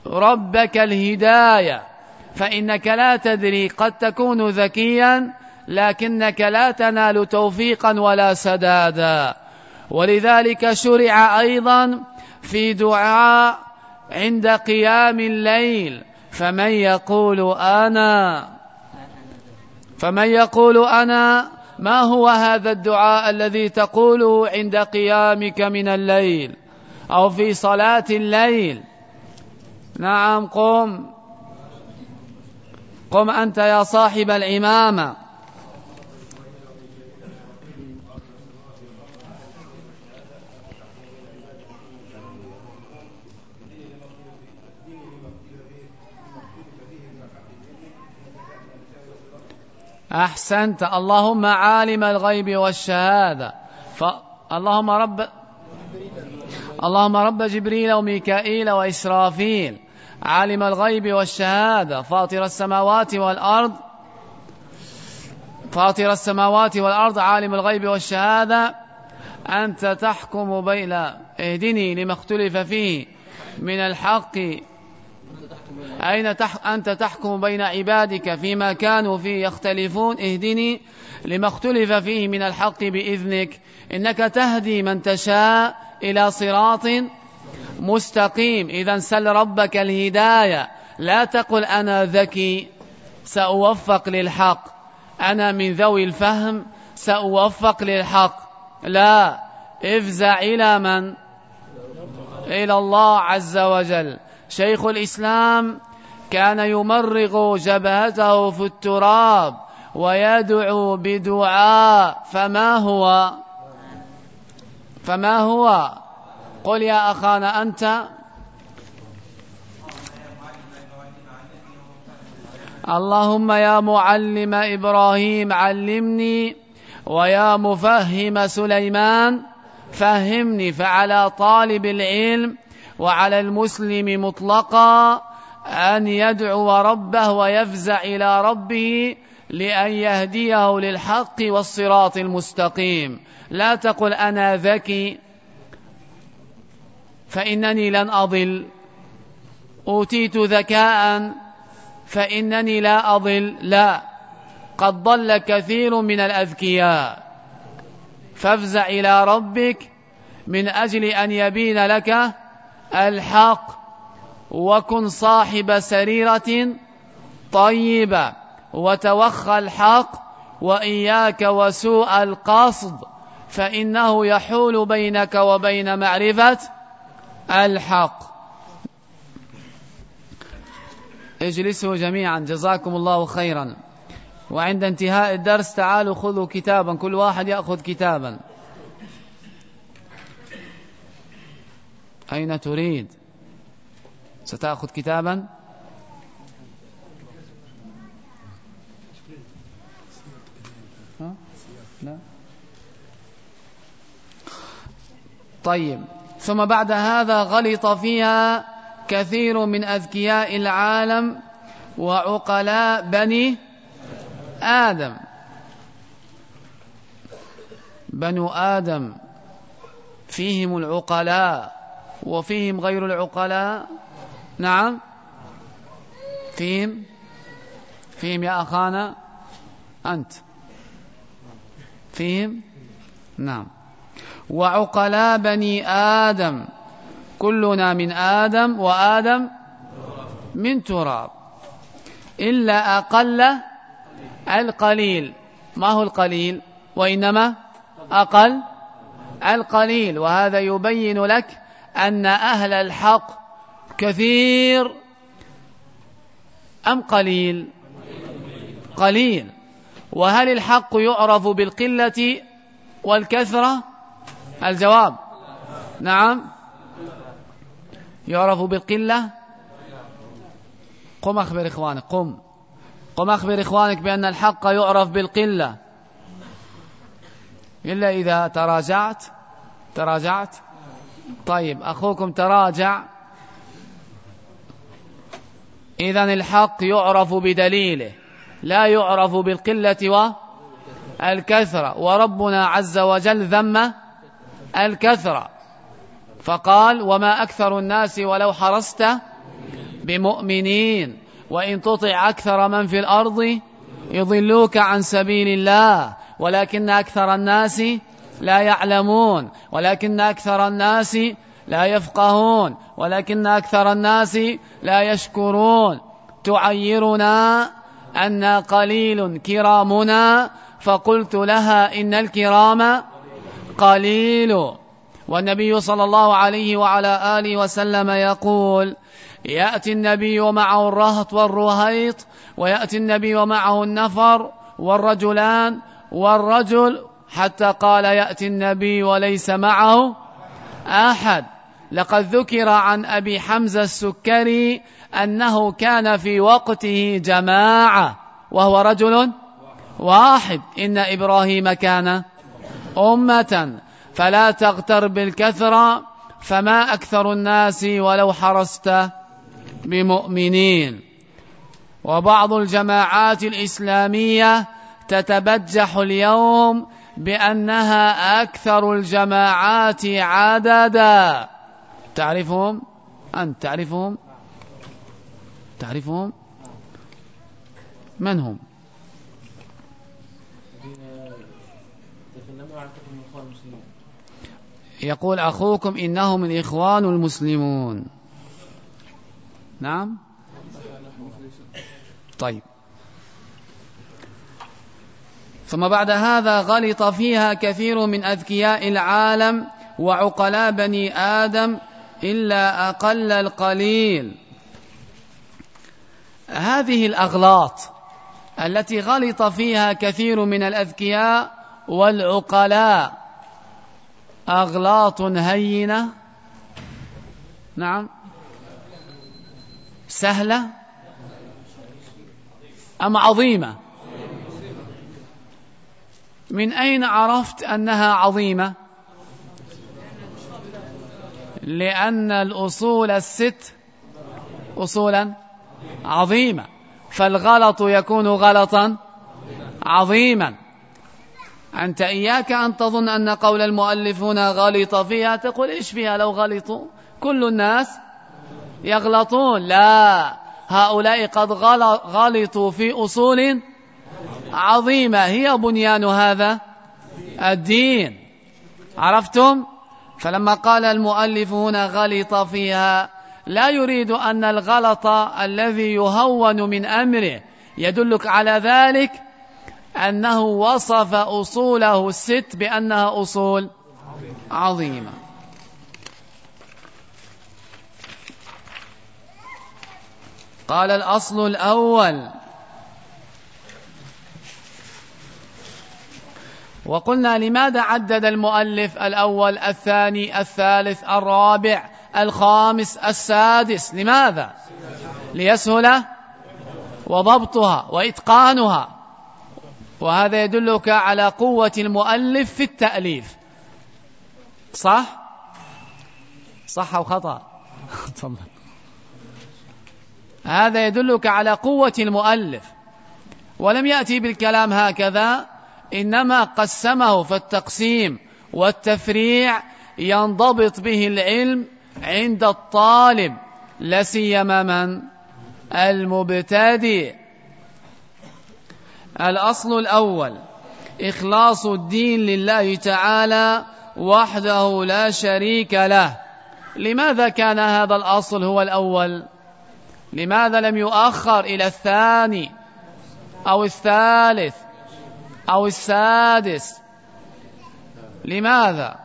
ربك الهداية. فإنك لا تدري قد تكون ذكيا لكنك لا تنال توفيقا ولا سدادا. ولذلك شرع أيضا في دعاء عند قيام الليل. فمن يقول أنا فمن يقول أنا ما هو هذا الدعاء الذي تقوله عند قيامك من الليل أو في صلاة الليل؟ نعم قم. قم أنت يا صاحب العمامة أحسنت. اللهم عالم الغيب والشهادة. اللهم رب اللهم رب جبريل وميكائيل وإسرافيل. عالم الغيب والشهادة فاطر السماوات والأرض فاطر السماوات والأرض عالم الغيب والشهادة. أنت تحكم بين اهدني لما اختلف فيه من الحق. أين تح... أنت تحكم بين عبادك فيما كانوا فيه يختلفون؟ اهدني لما اختلف فيه من الحق بإذنك. إنك تهدي من تشاء إلى صراط مستقيم. إذا سل ربك الهداية. لا تقل أنا ذكي سأوفق للحق. أنا من ذوي الفهم سأوفق للحق. لا افزع إلى من؟ إلى الله عز وجل. شيخ الإسلام كان يمرغ جبهته في التراب ويدعو بدعاء. فما هو؟ فما هو؟ قل يا أخانا أنت. اللهم يا معلم إبراهيم علمني ويا مفهم سليمان فهمني فعلى طالب العلم وعلى المسلم مطلقا أن يدعو ربه ويفزع إلى ربه لأن يهديه للحق والصراط المستقيم. لا تقل أنا ذكي. فإنني لن أضل. أوتيت ذكاء فإنني لا أضل. لا. قد ضل كثير من الأذكياء. فافزع إلى ربك من أجل أن يبين لك الحق وكن صاحب سريرة طيبة وتوخى الحق وإياك وسوء القصد فإنه يحول بينك وبين معرفة الحق. اجلسوا جميعا. جزاكم الله خيرا. وعند انتهاء الدرس تعالوا خذوا كتابا. كل واحد يأخذ كتابا. أين تريد؟ ستأخذ كتابا؟ لا. طيب. ثم بعد هذا غلط فيها كثير من أذكياء العالم وعقلاء بني آدم. بنو آدم فيهم العقلاء وفيهم غير العقلاء. نعم. فيهم فيهم يا أخانا أنت. فيهم؟ نعم. وعقلاء بني آدم. كلنا من آدم وآدم من تراب. إلا أقل القليل. ما هو القليل؟ وإنما أقل القليل. وهذا يبين لك أن أهل الحق كثير. أم قليل؟ قليل. وهل الحق يعرف بالقلة والكثرة؟ الجواب. نعم. يعرف بالقلة. قم أخبر إخوانك قم. قم أخبر إخوانك بأن الحق يعرف بالقلة. إلا إذا تراجعت. تراجعت. طيب أخوكم تراجع. إذا الحق يعرف بدليله. لا يعرف بالقلة والكثرة. وربنا عز وجل ذم الكثرة. فقال وما أكثر الناس ولو حرصت بمؤمنين وإن تطع أكثر من في الأرض يضلوك عن سبيل الله ولكن أكثر الناس لا يعلمون ولكن أكثر الناس لا يفقهون ولكن أكثر الناس لا يشكرون. تعيرنا أن قليل كرامنا فقلت لها إن الكرام قليل. والنبي صلى الله عليه وعلى آله وسلم يقول يأتي النبي ومعه الرهط والرهيط ويأتي النبي ومعه النفر والرجلان والرجل حتى قال يأتي النبي وليس معه أحد. لقد ذكر عن أبي حمزة السكري أنه كان في وقته جماعة وهو رجل واحد. إن إبراهيم كان أمة فلا تغتر بالكثرة فما أكثر الناس ولو حرست بمؤمنين. وبعض الجماعات الإسلامية تتبجح اليوم بأنها أكثر الجماعات عددا. تعرفهم؟ أنت تعرفهم؟ تعرفهم؟ من هم؟ يقول أخوكم إنهم الإخوان المسلمون. نعم؟ طيب. ثم بعد هذا غلط فيها كثير من أذكياء العالم وعقلاء بني آدم إلا أقل القليل. هذه الأغلاط التي غلط فيها كثير من الأذكياء والعقلاء أغلاط هينة. نعم. سهلة. أم عظيمة. من أين عرفت أنها عظيمة؟ لأن الأصول الست أصولا عظيمة فالغلط يكون غلطا عظيما. أنت إياك أن تظن أن قول المؤلفون غلط فيها تقول إيش فيها لو غلطوا؟ كل الناس يغلطون. لا هؤلاء قد غلطوا في أصول عظيمة. هي بنيان هذا الدين. عرفتم؟ فلما قال المؤلف هنا غلط فيها لا يريد أن الغلط الذي يهون من أمره يدلك على ذلك أنه وصف أصوله الست بأنها أصول عظيمة. قال الأصل الأول. وقلنا لماذا عدد المؤلف الأول الثاني الثالث الرابع الخامس السادس؟ لماذا؟ ليسهل وضبطها وإتقانها. وهذا يدلك على قوة المؤلف في التأليف. صح؟ صح أو خطأ؟ <laughs> هذا يدلك على قوة المؤلف. ولم يأتي بالكلام هكذا إنما قسمه فالتقسيم والتفريع ينضبط به العلم عند الطالب لسيما من؟ المبتدئ. الأصل الأول. إخلاص الدين لله تعالى وحده لا شريك له. لماذا كان هذا الأصل هو الأول؟ لماذا لم يؤخر إلى الثاني أو الثالث أو السادس؟ لماذا؟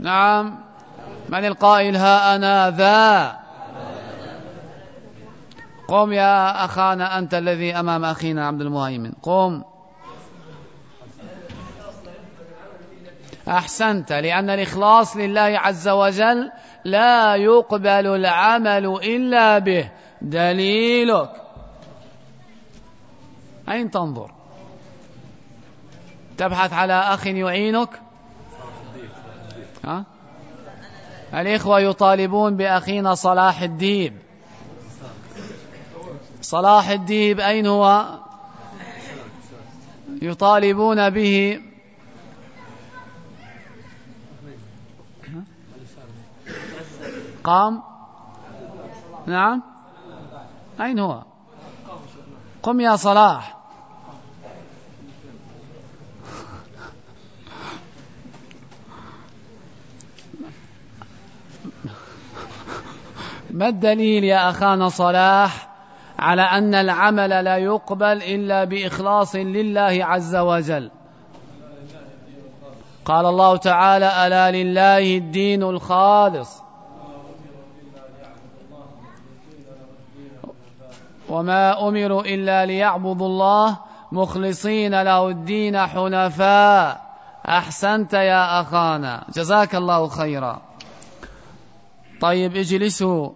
نعم. من القائل ها أنا ذا؟ قم يا أخانا أنت الذي أمام أخينا عبد المهيمن. قم أحسنت لأن الإخلاص لله عز وجل لا يقبل العمل إلا به. دليلك. أين تنظر؟ تبحث على أخ يعينك؟ ها؟ الإخوة يطالبون بأخينا صلاح الديب صلاح الديب أين هو؟ يطالبون به. قام. نعم. أين هو؟ قم يا صلاح. ما الدليل يا أخانا صلاح؟ على أن العمل لا يقبل إلا بإخلاص لله عز وجل. قال الله تعالى ألا لله الدين الخالص وما أمروا إلا ليعبدوا الله مخلصين له الدين حنفاء. أحسنت يا أخانا. جزاك الله خيرا. طيب اجلسوا.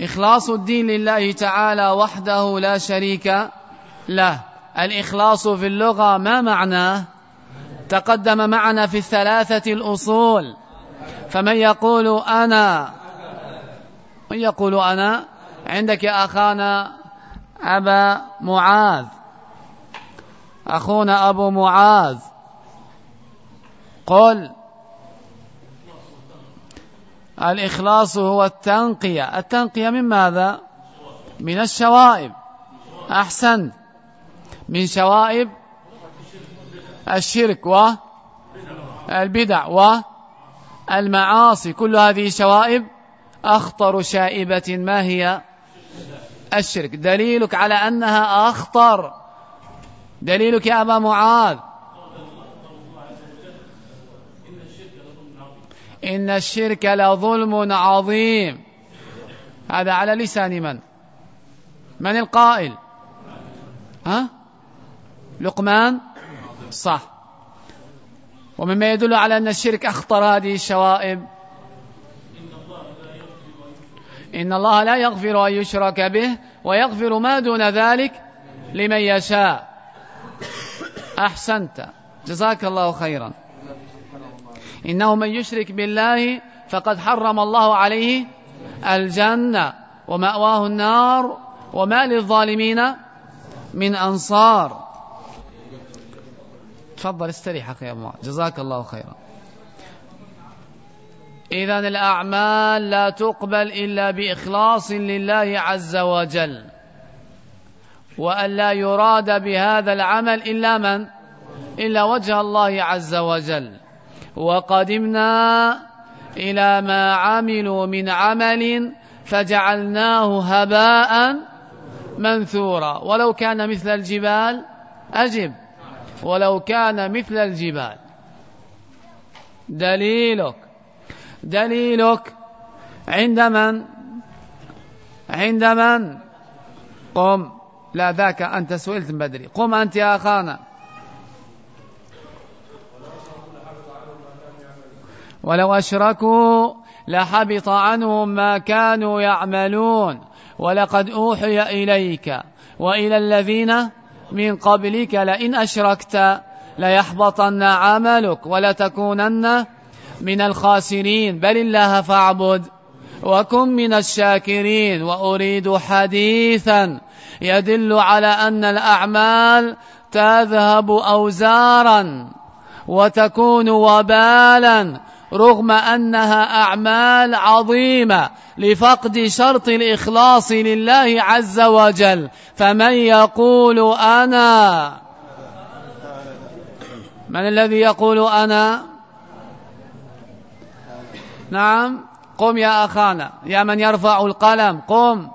إخلاص الدين لله تعالى وحده لا شريك له. الإخلاص في اللغة ما معناه تقدم معنا في الثلاثة الأصول. فمن يقول أنا من يقول أنا؟ عندك يا أخانا أبا معاذ. أخونا أبو معاذ. قل. الإخلاص هو التنقية. التنقية من ماذا؟ من الشوائب. أحسن. من شوائب الشرك والبدع والمعاصي كل هذه شوائب أخطر شائبة. ما هي؟ الشرك. دليلك على أنها أخطر. دليلك يا أبا معاذ. إن الشرك لظلم عظيم. هذا على لسان من؟ من القائل؟ ها؟ لقمان؟ صح. ومما يدل على أن الشرك أخطر هذه الشوائب. إن الله لا يغفر أن يشرك به ويغفر ما دون ذلك لمن يشاء. أحسنت. جزاك الله خيرا. إنه من يشرك بالله فقد حرم الله عليه الجنة ومأواه النار وما للظالمين من أنصار. تفضل استريح أخي أبو جزاك الله خيرا. إذا الأعمال لا تقبل إلا بإخلاص لله عز وجل وأن لا يراد بهذا العمل إلا من؟ إلا وجه الله عز وجل. وقدمنا إلى ما عملوا من عمل فجعلناه هباء منثورا. ولو كان مثل الجبال أجب. ولو كان مثل الجبال. دليلك. دليلك. عند من؟ عند من؟ قم. لا ذاك أنت سئلت بدري. قم أنت يا أخانا. ولو أشركوا لحبط عنهم ما كانوا يعملون. ولقد أوحي إليك وإلى الذين من قبلك لئن أشركت ليحبطن عملك ولتكونن من الخاسرين. بل الله فاعبد وكن من الشاكرين. وأريد حديثا يدل على أن الأعمال تذهب أوزارا وتكون وبالا رغم أنها أعمال عظيمة لفقد شرط الإخلاص لله عز وجل. فمن يقول أنا؟ من الذي يقول أنا؟ نعم. قم يا أخانا. يا من يرفع القلم. قم.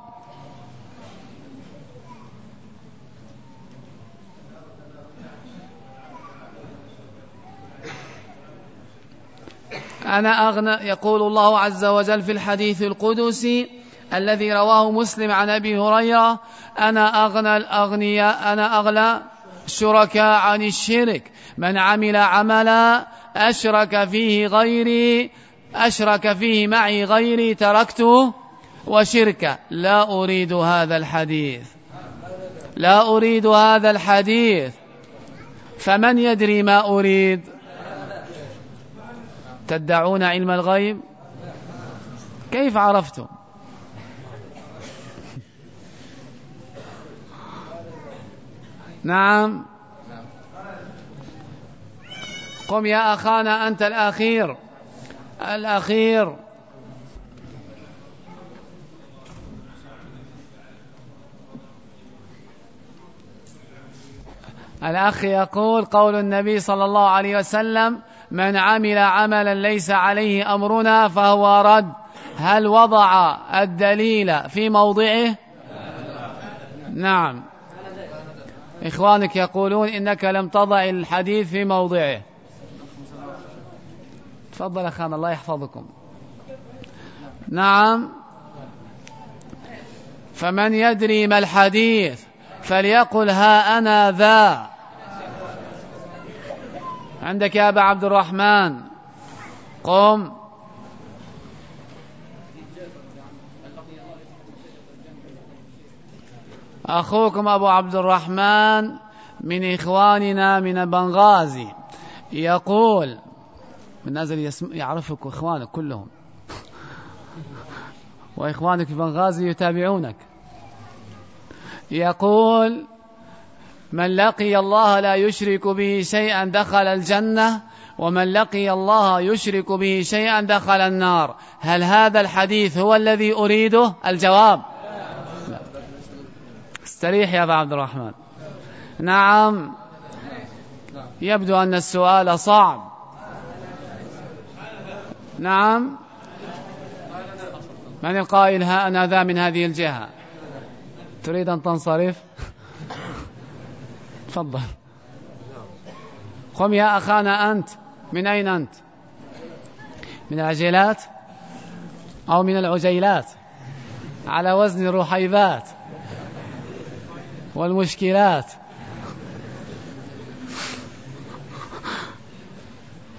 أنا أغنى يقول الله عز وجل في الحديث القدسي الذي رواه مسلم عن أبي هريرة أنا أغنى الأغنياء أنا أغلى الشركاء عن الشرك. من عمل عملا أشرك فيه غيري أشرك فيه معي غيري تركته وشركة. لا أريد هذا الحديث. لا أريد هذا الحديث. فمن يدري ما أريد؟ تدعون علم الغيب؟ كيف عرفتم؟ نعم. قم يا أخانا أنت الأخير. الأخير. الأخ يقول قول النبي صلى الله عليه وسلم من عمل عملا ليس عليه أمرنا فهو رد. هل وضع الدليل في موضعه؟ نعم. إخوانك يقولون إنك لم تضع الحديث في موضعه. تفضل أخانا الله يحفظكم. نعم. فمن يدري ما الحديث فليقل ها أنا ذا. عندك يا أبا عبد الرحمن. قم. أخوكم أبو عبد الرحمن من إخواننا من بنغازي. يقول من نازل يسم... يعرفك إخوانك كلهم. <laughs> وإخوانك في بنغازي يتابعونك. يقول من لقي الله لا يشرك به شيئا دخل الجنة ومن لقي الله يشرك به شيئا دخل النار. هل هذا الحديث هو الذي أريده؟ الجواب. استريح يا أبا عبد الرحمن. نعم. يبدو أن السؤال صعب. نعم. من القائل ها أنا ذا من هذه الجهة؟ تريد أن تنصرف؟ تفضل. قم يا أخانا أنت. من أين أنت؟ من العجيلات أو من العجيلات؟ على وزن الرحيبات والمشكلات.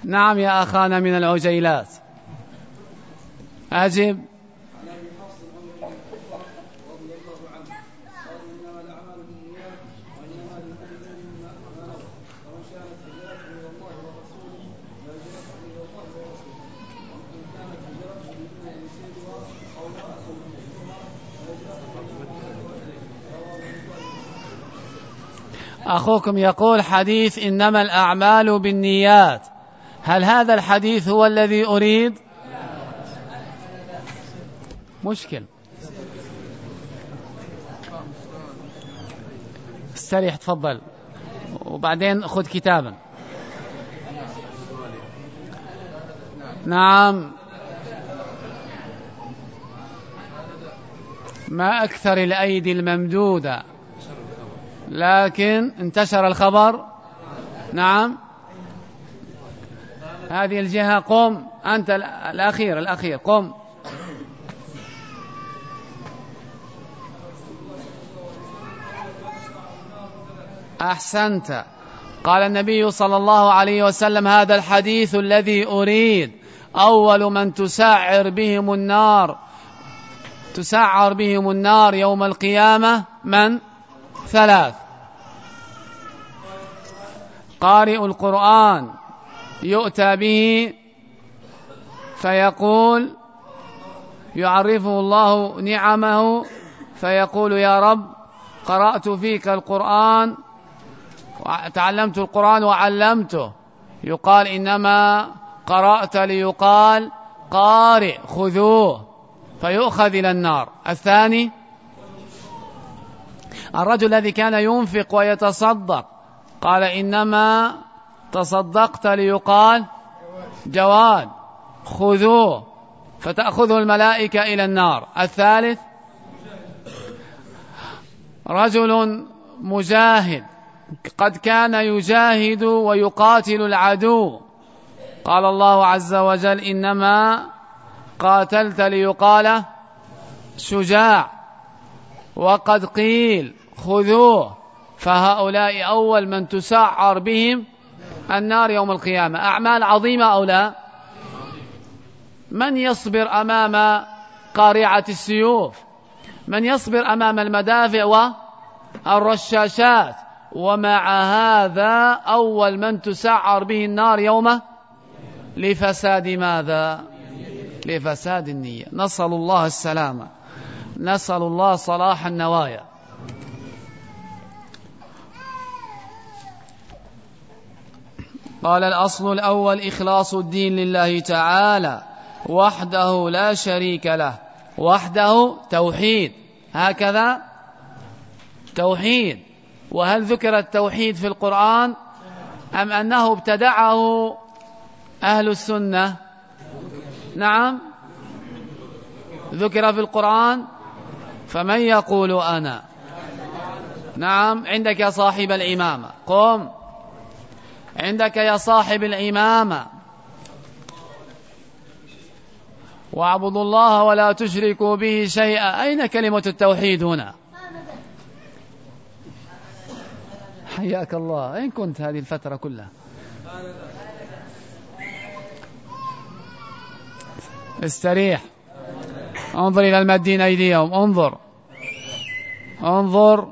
نعم يا أخانا من العجيلات. أجب. أخوكم يقول حديث إنما الأعمال بالنيات. هل هذا الحديث هو الذي أريد؟ مشكل. استريح تفضل. وبعدين خذ كتابا. نعم. ما أكثر الأيدي الممدودة؟ لكن انتشر الخبر. نعم. هذه الجهة قم. أنت الأخير الأخير قم. أحسنت. قال النبي صلى الله عليه وسلم هذا الحديث الذي أريد. أول من تسعر بهم النار تسعر بهم النار يوم القيامة من؟ ثلاث. قارئ القرآن. يؤتى به فيقول يعرفه الله نعمه فيقول يا رب قرأت فيك القرآن تعلمت القرآن وعلمته. يقال إنما قرأت ليقال قارئ خذوه. فيؤخذ إلى النار. الثاني الرجل الذي كان ينفق ويتصدق قال إنما تصدقت ليقال جواد خذوه فتأخذه الملائكة إلى النار. الثالث رجل مجاهد قد كان يجاهد ويقاتل العدو. قال الله عز وجل إنما قاتلت ليقال شجاع وقد قيل خذوه. فهؤلاء أول من تسعر بهم النار يوم القيامة. أعمال عظيمة أو لا؟ من يصبر أمام قارعة السيوف؟ من يصبر أمام المدافع والرشاشات ومع هذا أول من تسعر به النار يوم لفساد ماذا؟ لفساد النية. نسأل الله السلامة. نسأل الله صلاح النوايا. قال الأصل الأول إخلاص الدين لله تعالى وحده لا شريك له وحده توحيد. هكذا توحيد. وهل ذكر التوحيد في القرآن؟ أم أنه ابتدعه أهل السنة؟ نعم. ذكر في القرآن؟ فمن يقول أنا؟ نعم. عندك يا صاحب الإمامة. قم. عندك يا صاحب الإمامة واعبدوا الله ولا تشركوا به شيئا. أين كلمة التوحيد هنا؟ حياك الله. أين كنت هذه الفترة كلها؟ استريح. انظر إلى المدين أيديهم. انظر. انظر.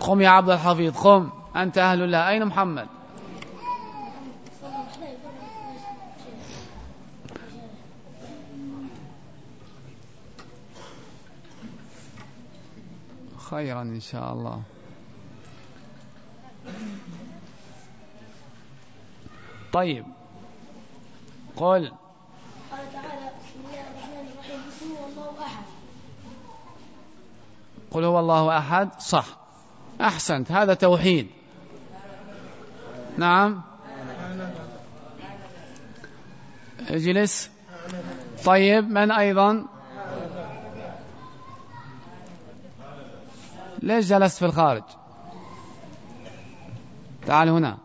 قم يا عبد الحفيظ قم. أنت أهل الله. أين محمد؟ خيرا إن شاء الله. طيب. قل قال تعالى بسم الله الرحمن الرحيم قل هو الله أحد قل هو الله أحد. صح. أحسنت. هذا توحيد. نعم. اجلس. طيب. من أيضا؟ ليش جلست في الخارج؟ تعال هنا.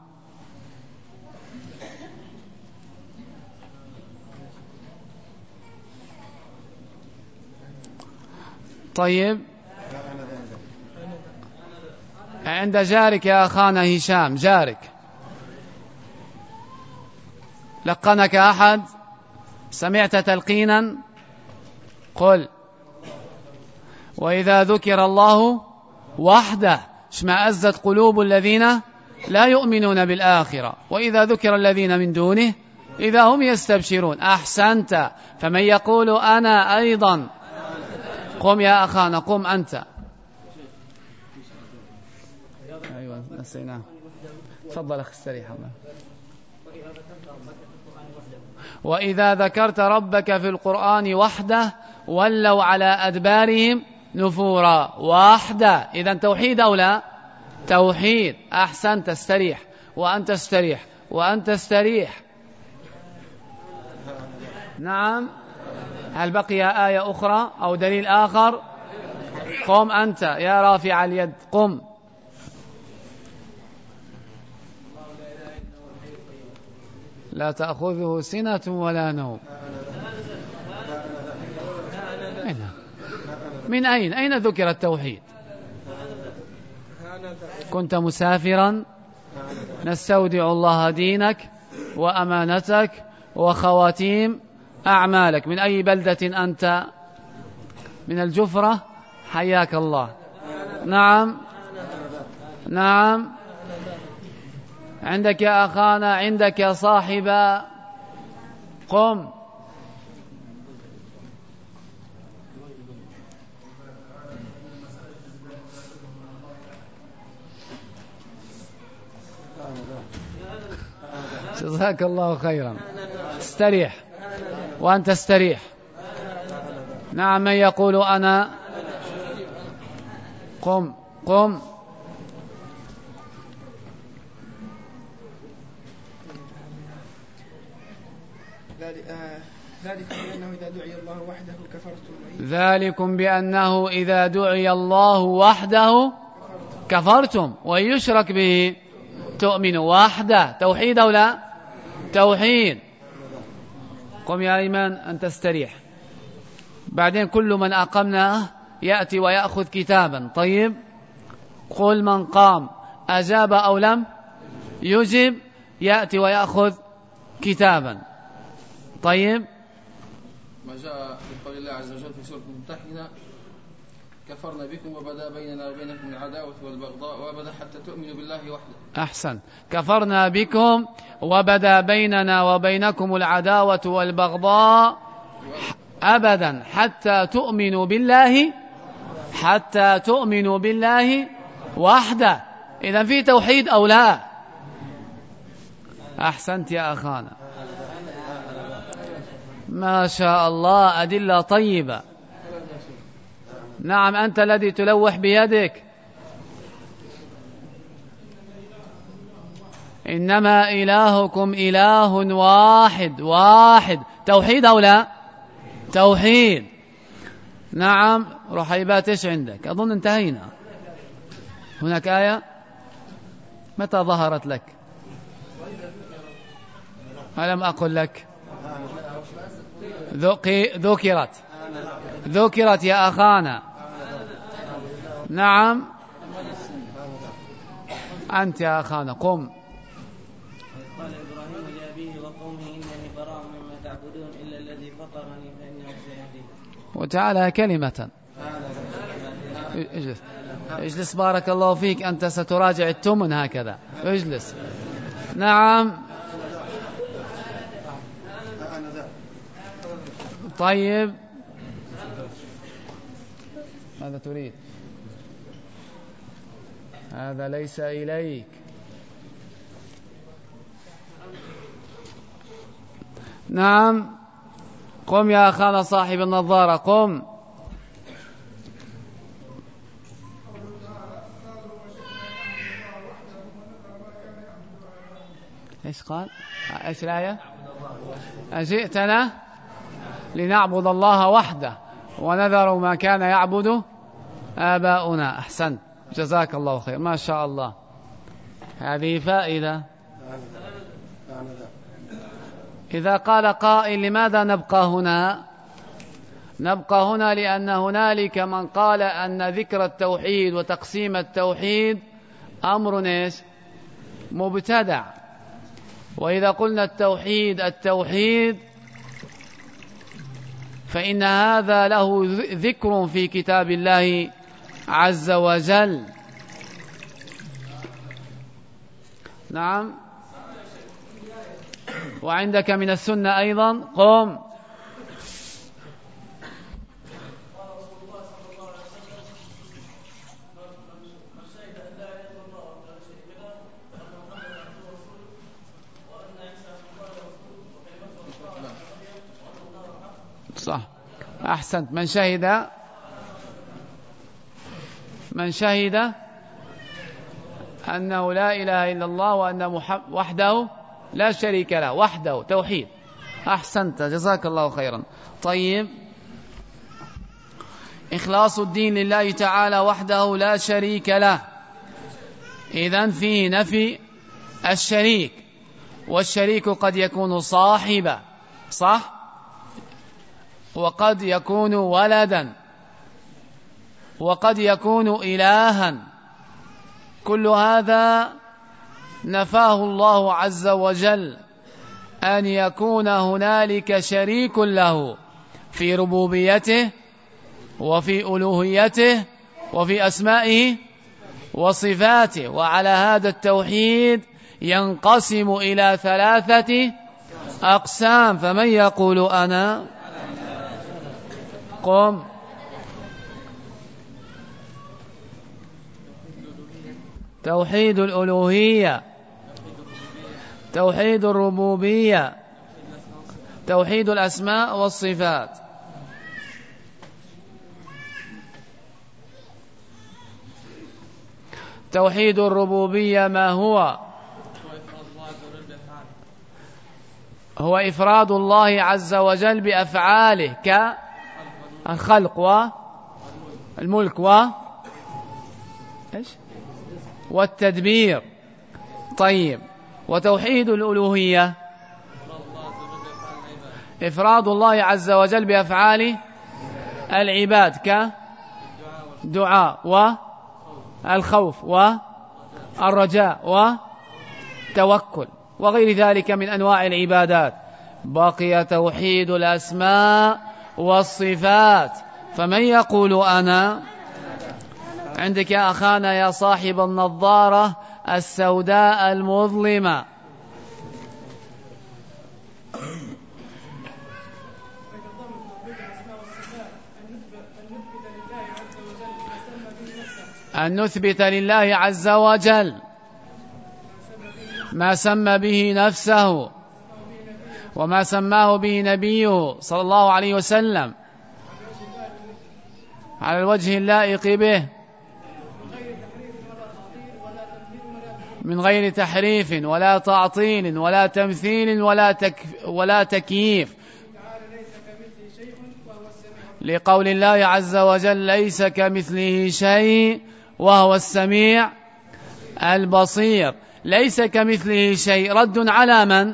طيب. عند جارك يا أخانا هشام جارك. لقنك أحد؟ سمعت تلقينا؟ قل. وإذا ذكر الله وحده. اشمأزت قلوب الذين لا يؤمنون بالآخرة. وإذا ذكر الذين من دونه إذا هم يستبشرون. أحسنت. فمن يقول أنا أيضا قم يا أخانا قم أنت. أيوة نسيناه. تفضل أخي السريح وإذا ذكرت ربك في القرآن وحده ولوا على أدبارهم نفورا وحده إذا توحيد أو لا؟ توحيد. أحسن تستريح. وأن تستريح. وأن تستريح. نعم. هل بقي آية أخرى أو دليل آخر؟ قم أنت. يا رافع اليد. قم. لا تأخذه سنة ولا نوم. من أين؟ أين ذكر التوحيد؟ كنت مسافرا. نستودع الله دينك وأمانتك وخواتيم أعمالك. من أي بلدة أنت؟ من الجفرة. حياك الله. نعم. نعم. عندك يا أخانا عندك يا صاحب قم. جزاك الله خيرا. استريح. وأنت استريح. نعم من يقول أنا؟ قم قم. ذلكم بأنه إذا دعي الله وحده كفرتم ذلكم بأنه إذا دعي الله وحده كفرتم وإن يشرك به تؤمنوا وحده. توحيد أو لا؟ توحيد. قم يا أيمن أن تستريح. بعدين كل من أقمناه يأتي ويأخذ كتابا. طيب؟ قل من قام أجاب أو لم؟ يجب. يأتي ويأخذ كتابا. طيب؟ ما جاء في قول الله عز وجل في سورة الممتحنة كفرنا بكم وبدا بيننا وبينكم العداوة والبغضاء وبدا حتى تؤمنوا بالله وحده. أحسن. كفرنا بكم وبدا بيننا وبينكم العداوة والبغضاء أبدا حتى تؤمنوا بالله حتى تؤمنوا بالله وحده. إذا في توحيد أو لا؟ أحسنت يا أخانا. ما شاء الله أدلة طيبة. نعم أنت الذي تلوح بيدك. إنما إلهكم إله واحد واحد. توحيد أو لا؟ توحيد. نعم رحيبات إيش عندك؟ أظن انتهينا. هناك آية؟ متى ظهرت لك؟ ألم أقل لك؟ ذكرت ذكرت يا أخانا. نعم. أنت يا أخانا قم. قال إبراهيم لأبيه وقومه إنني براء مما تعبدون إلا الذي فطرني فإنه سيهدين. وجعلها كلمة. اجلس. اجلس بارك الله فيك. أنت ستراجع التمن هكذا. اجلس. نعم. طيب. ماذا تريد؟ هذا ليس إليك. نعم. قم يا أخانا صاحب النظارة قم. إيش قال؟ إيش الآية؟ أجئتنا لنعبد الله وحده ونذر ما كان يعبد آباؤنا. أحسنت. جزاك الله خير. ما شاء الله. هذه فائدة. إذا قال قائل لماذا نبقى هنا؟ نبقى هنا لأن هنالك من قال أن ذكر التوحيد وتقسيم التوحيد أمر إيش؟ مبتدع. وإذا قلنا التوحيد التوحيد فإن هذا له ذكر في كتاب الله عز وجل. نعم. وعندك من السنة أيضا؟ قم. صح. أحسنت. من شهد؟ من شهد أنه لا إله إلا الله وأن محمد وحده لا شريك له وحده توحيد. أحسنت جزاك الله خيرا. طيب. إخلاص الدين لله تعالى وحده لا شريك له. إذن فيه نفي الشريك والشريك قد يكون صاحبا صح؟ وقد يكون ولدا. وقد يكون إلها. كل هذا نفاه الله عز وجل أن يكون هنالك شريك له في ربوبيته وفي ألوهيته وفي أسمائه وصفاته. وعلى هذا التوحيد ينقسم إلى ثلاثة أقسام. فمن يقول أنا؟ قم. توحيد الألوهية توحيد الربوبية توحيد الأسماء والصفات. توحيد الربوبية ما هو؟ هو إفراد الله عز وجل بأفعاله كالخلق والملك و إيش؟ والتدبير. طيب وتوحيد الألوهية. إفراد الله عز وجل بأفعال العباد كدعاء والخوف والرجاء والتوكل وغير ذلك من أنواع العبادات. بقي توحيد الأسماء والصفات. فمن يقول أنا؟ عندك يا أخانا يا صاحب النظارة السوداء المظلمة. أن نثبت لله عز وجل ما سمى به نفسه وما سماه به نبيه صلى الله عليه وسلم على الوجه اللائق به. من غير تحريف ولا تعطيل ولا تمثيل ولا تك ولا تكييف. لقول الله عز وجل ليس كمثله شيء وهو السميع البصير. ليس كمثله شيء. رد على من؟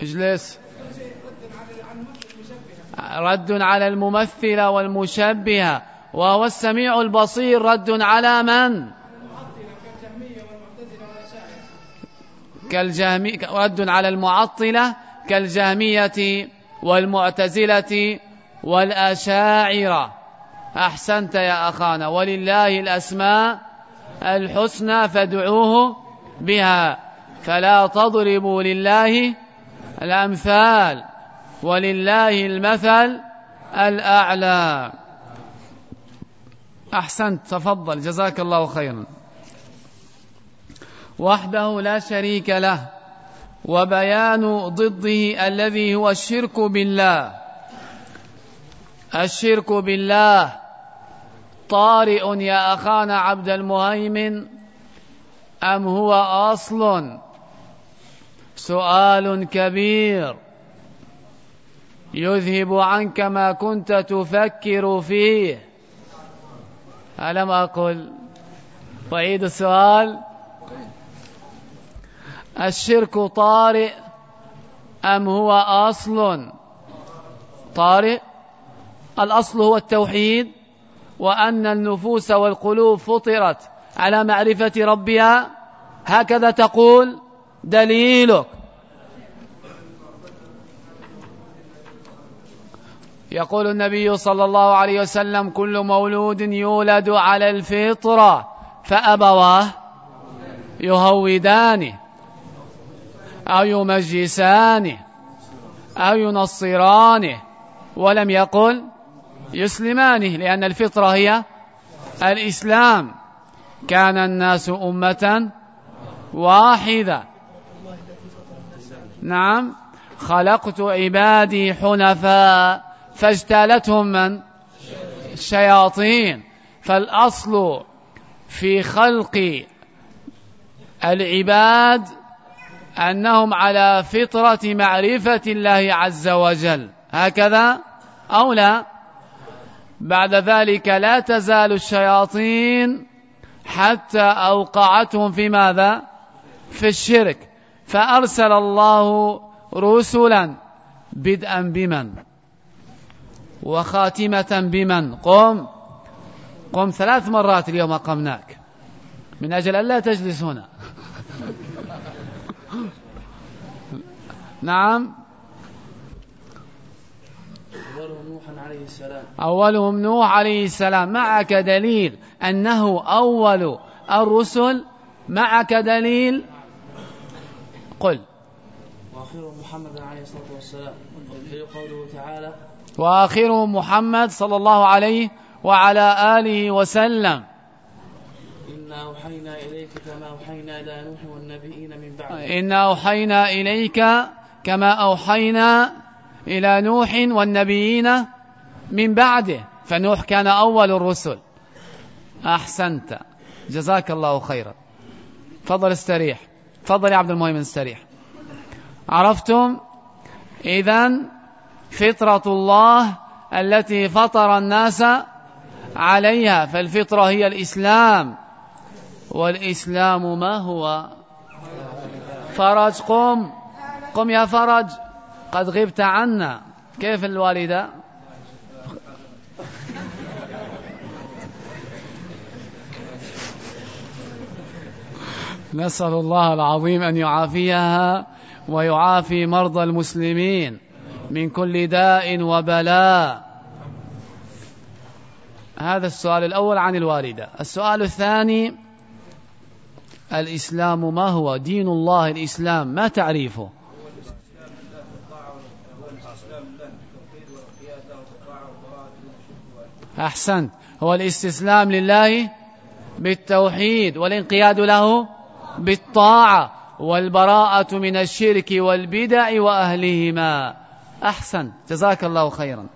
اجلس. رد على الممثلة والمشبهة. وهو السميع البصير. رد على من؟ كالجهمي رد على المعطلة كالجهمية والمعتزلة والأشاعرة. أحسنت يا أخانا ولله الأسماء الحسنى فادعوه بها. فلا تضربوا لله الأمثال ولله المثل الأعلى. أحسنت تفضل جزاك الله خيرا. وحده لا شريك له وبيان ضده الذي هو الشرك بالله. الشرك بالله طارئ يا أخانا عبد المهيمن أم هو أصل؟ سؤال كبير. يذهب عنك ما كنت تفكر فيه. ألم أقل؟ وعيد السؤال الشرك طارئ أم هو أصل؟ طارئ. الأصل هو التوحيد وأن النفوس والقلوب فطرت على معرفة ربها. هكذا تقول دليلك. يقول النبي صلى الله عليه وسلم كل مولود يولد على الفطرة فأبواه يهودانه. أو يمجسانه أو ينصرانه ولم يقل يسلمانه لأن الفطرة هي الإسلام. كان الناس أمة واحدة. نعم. خلقت عبادي حنفاء فاجتالتهم من؟ الشياطين. فالأصل في خلق العباد أنهم على فطرة معرفة الله عز وجل. هكذا أو لا؟ بعد ذلك لا تزال الشياطين حتى أوقعتهم في ماذا؟ في الشرك. فأرسل الله رسلا بدءا بمن؟ وخاتمة بمن؟ قم. قم ثلاث مرات اليوم أقمناك. من أجل أن لا تجلس هنا. نعم. أولهم نوح عليه السلام. أولهم نوح عليه السلام. معك دليل أنه أول الرسل؟ معك دليل؟ قل. وآخرهم محمد عليه الصلاة والسلام. قوله تعالى وآخرهم محمد صلى الله عليه وعلى آله وسلم. إنا أوحينا إليك كما أوحينا إلى نوح والنبيين من بعد. إنا أوحينا إليك كما أوحينا إلى نوح والنبيين من بعده فنوح كان أول الرسل. أحسنت. جزاك الله خيرا. فضل استريح. فضل يا عبد المهم استريح. عرفتم؟ إذا فطرة الله التي فطر الناس عليها فالفطرة هي الإسلام. والإسلام ما هو؟ فرج قم. قم يا فرج. قد غبت عنا. كيف الوالدة؟ نسأل الله العظيم أن يعافيها ويعافي مرضى المسلمين من كل داء وبلاء. هذا السؤال الأول عن الوالدة. السؤال الثاني الإسلام ما هو؟ دين الله الإسلام ما تعريفه؟ أحسنت. هو الاستسلام لله بالتوحيد والانقياد له بالطاعة والبراءة من الشرك والبدع وأهلهما. أحسن. جزاك الله خيرا.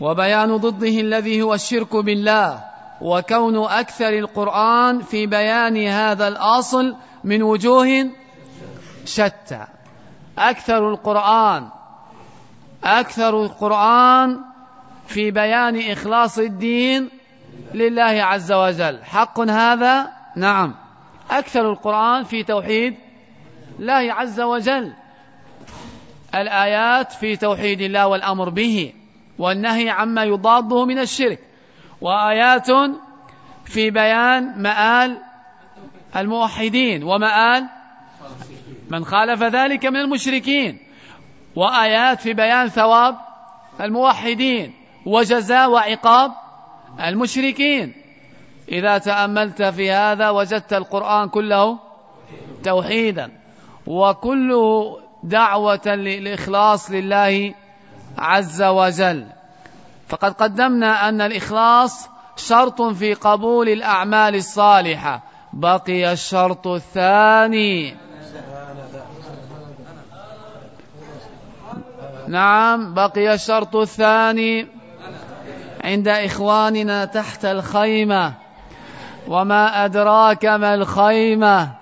وبيان ضده الذي هو الشرك بالله وكون أكثر القرآن في بيان هذا الأصل من وجوه شتى. أكثر القرآن أكثر القرآن في بيان إخلاص الدين لله عز وجل. حق هذا؟ نعم. أكثر القرآن في توحيد الله عز وجل. الآيات في توحيد الله والأمر به والنهي عما يضاده من الشرك. وآيات في بيان مآل الموحدين ومآل من خالف ذلك من المشركين. وآيات في بيان ثواب الموحدين وجزاء وعقاب المشركين. إذا تأملت في هذا وجدت القرآن كله توحيدا وكله دعوة للإخلاص لله عز وجل. فقد قدمنا أن الإخلاص شرط في قبول الأعمال الصالحة بقي الشرط الثاني. نعم بقي الشرط الثاني عند إخواننا تحت الخيمة. وما أدراك ما الخيمة؟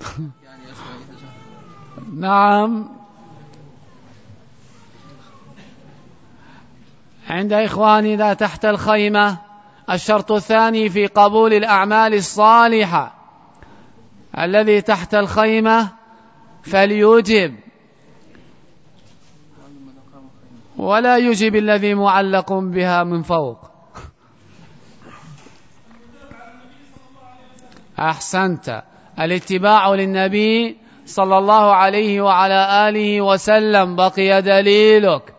<laughs> نعم. عند إخواننا تحت الخيمة الشرط الثاني في قبول الأعمال الصالحة. الذي تحت الخيمة فليجب. ولا يجب الذي معلق بها من فوق. أحسنت. الاتباع للنبي صلى الله عليه وعلى آله وسلم بقي دليلك.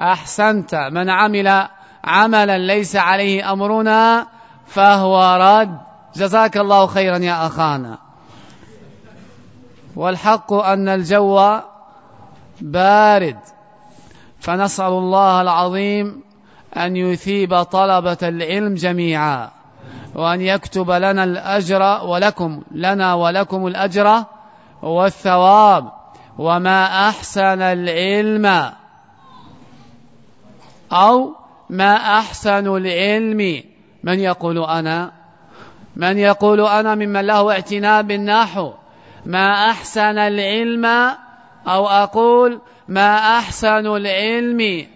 أحسنت. من عمل عملا ليس عليه أمرنا فهو رد. جزاك الله خيرا يا أخانا. والحق أن الجو بارد. فنسأل الله العظيم أن يثيب طلبة العلم جميعا وأن يكتب لنا الأجر ولكم لنا ولكم الأجر والثواب. وما أحسن العلم أو ما أحسن العلم من يقول أنا؟ من يقول أنا ممن له اعتناء بالنحو ما أحسن العلم؟ أو أقول ما أحسن العلم؟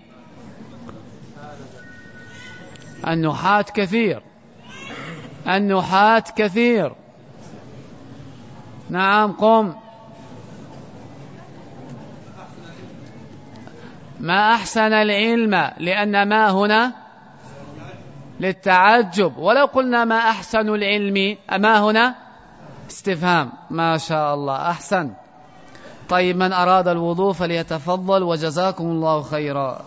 النحاة كثير النحاة كثير. نعم قم. ما أحسن العلم؟ لأن ما هنا؟ للتعجب. ولو قلنا ما أحسن العلم أما هنا؟ استفهام. ما شاء الله. أحسن. طيب من أراد الوضوء فليتفضل. وجزاكم الله خيرا.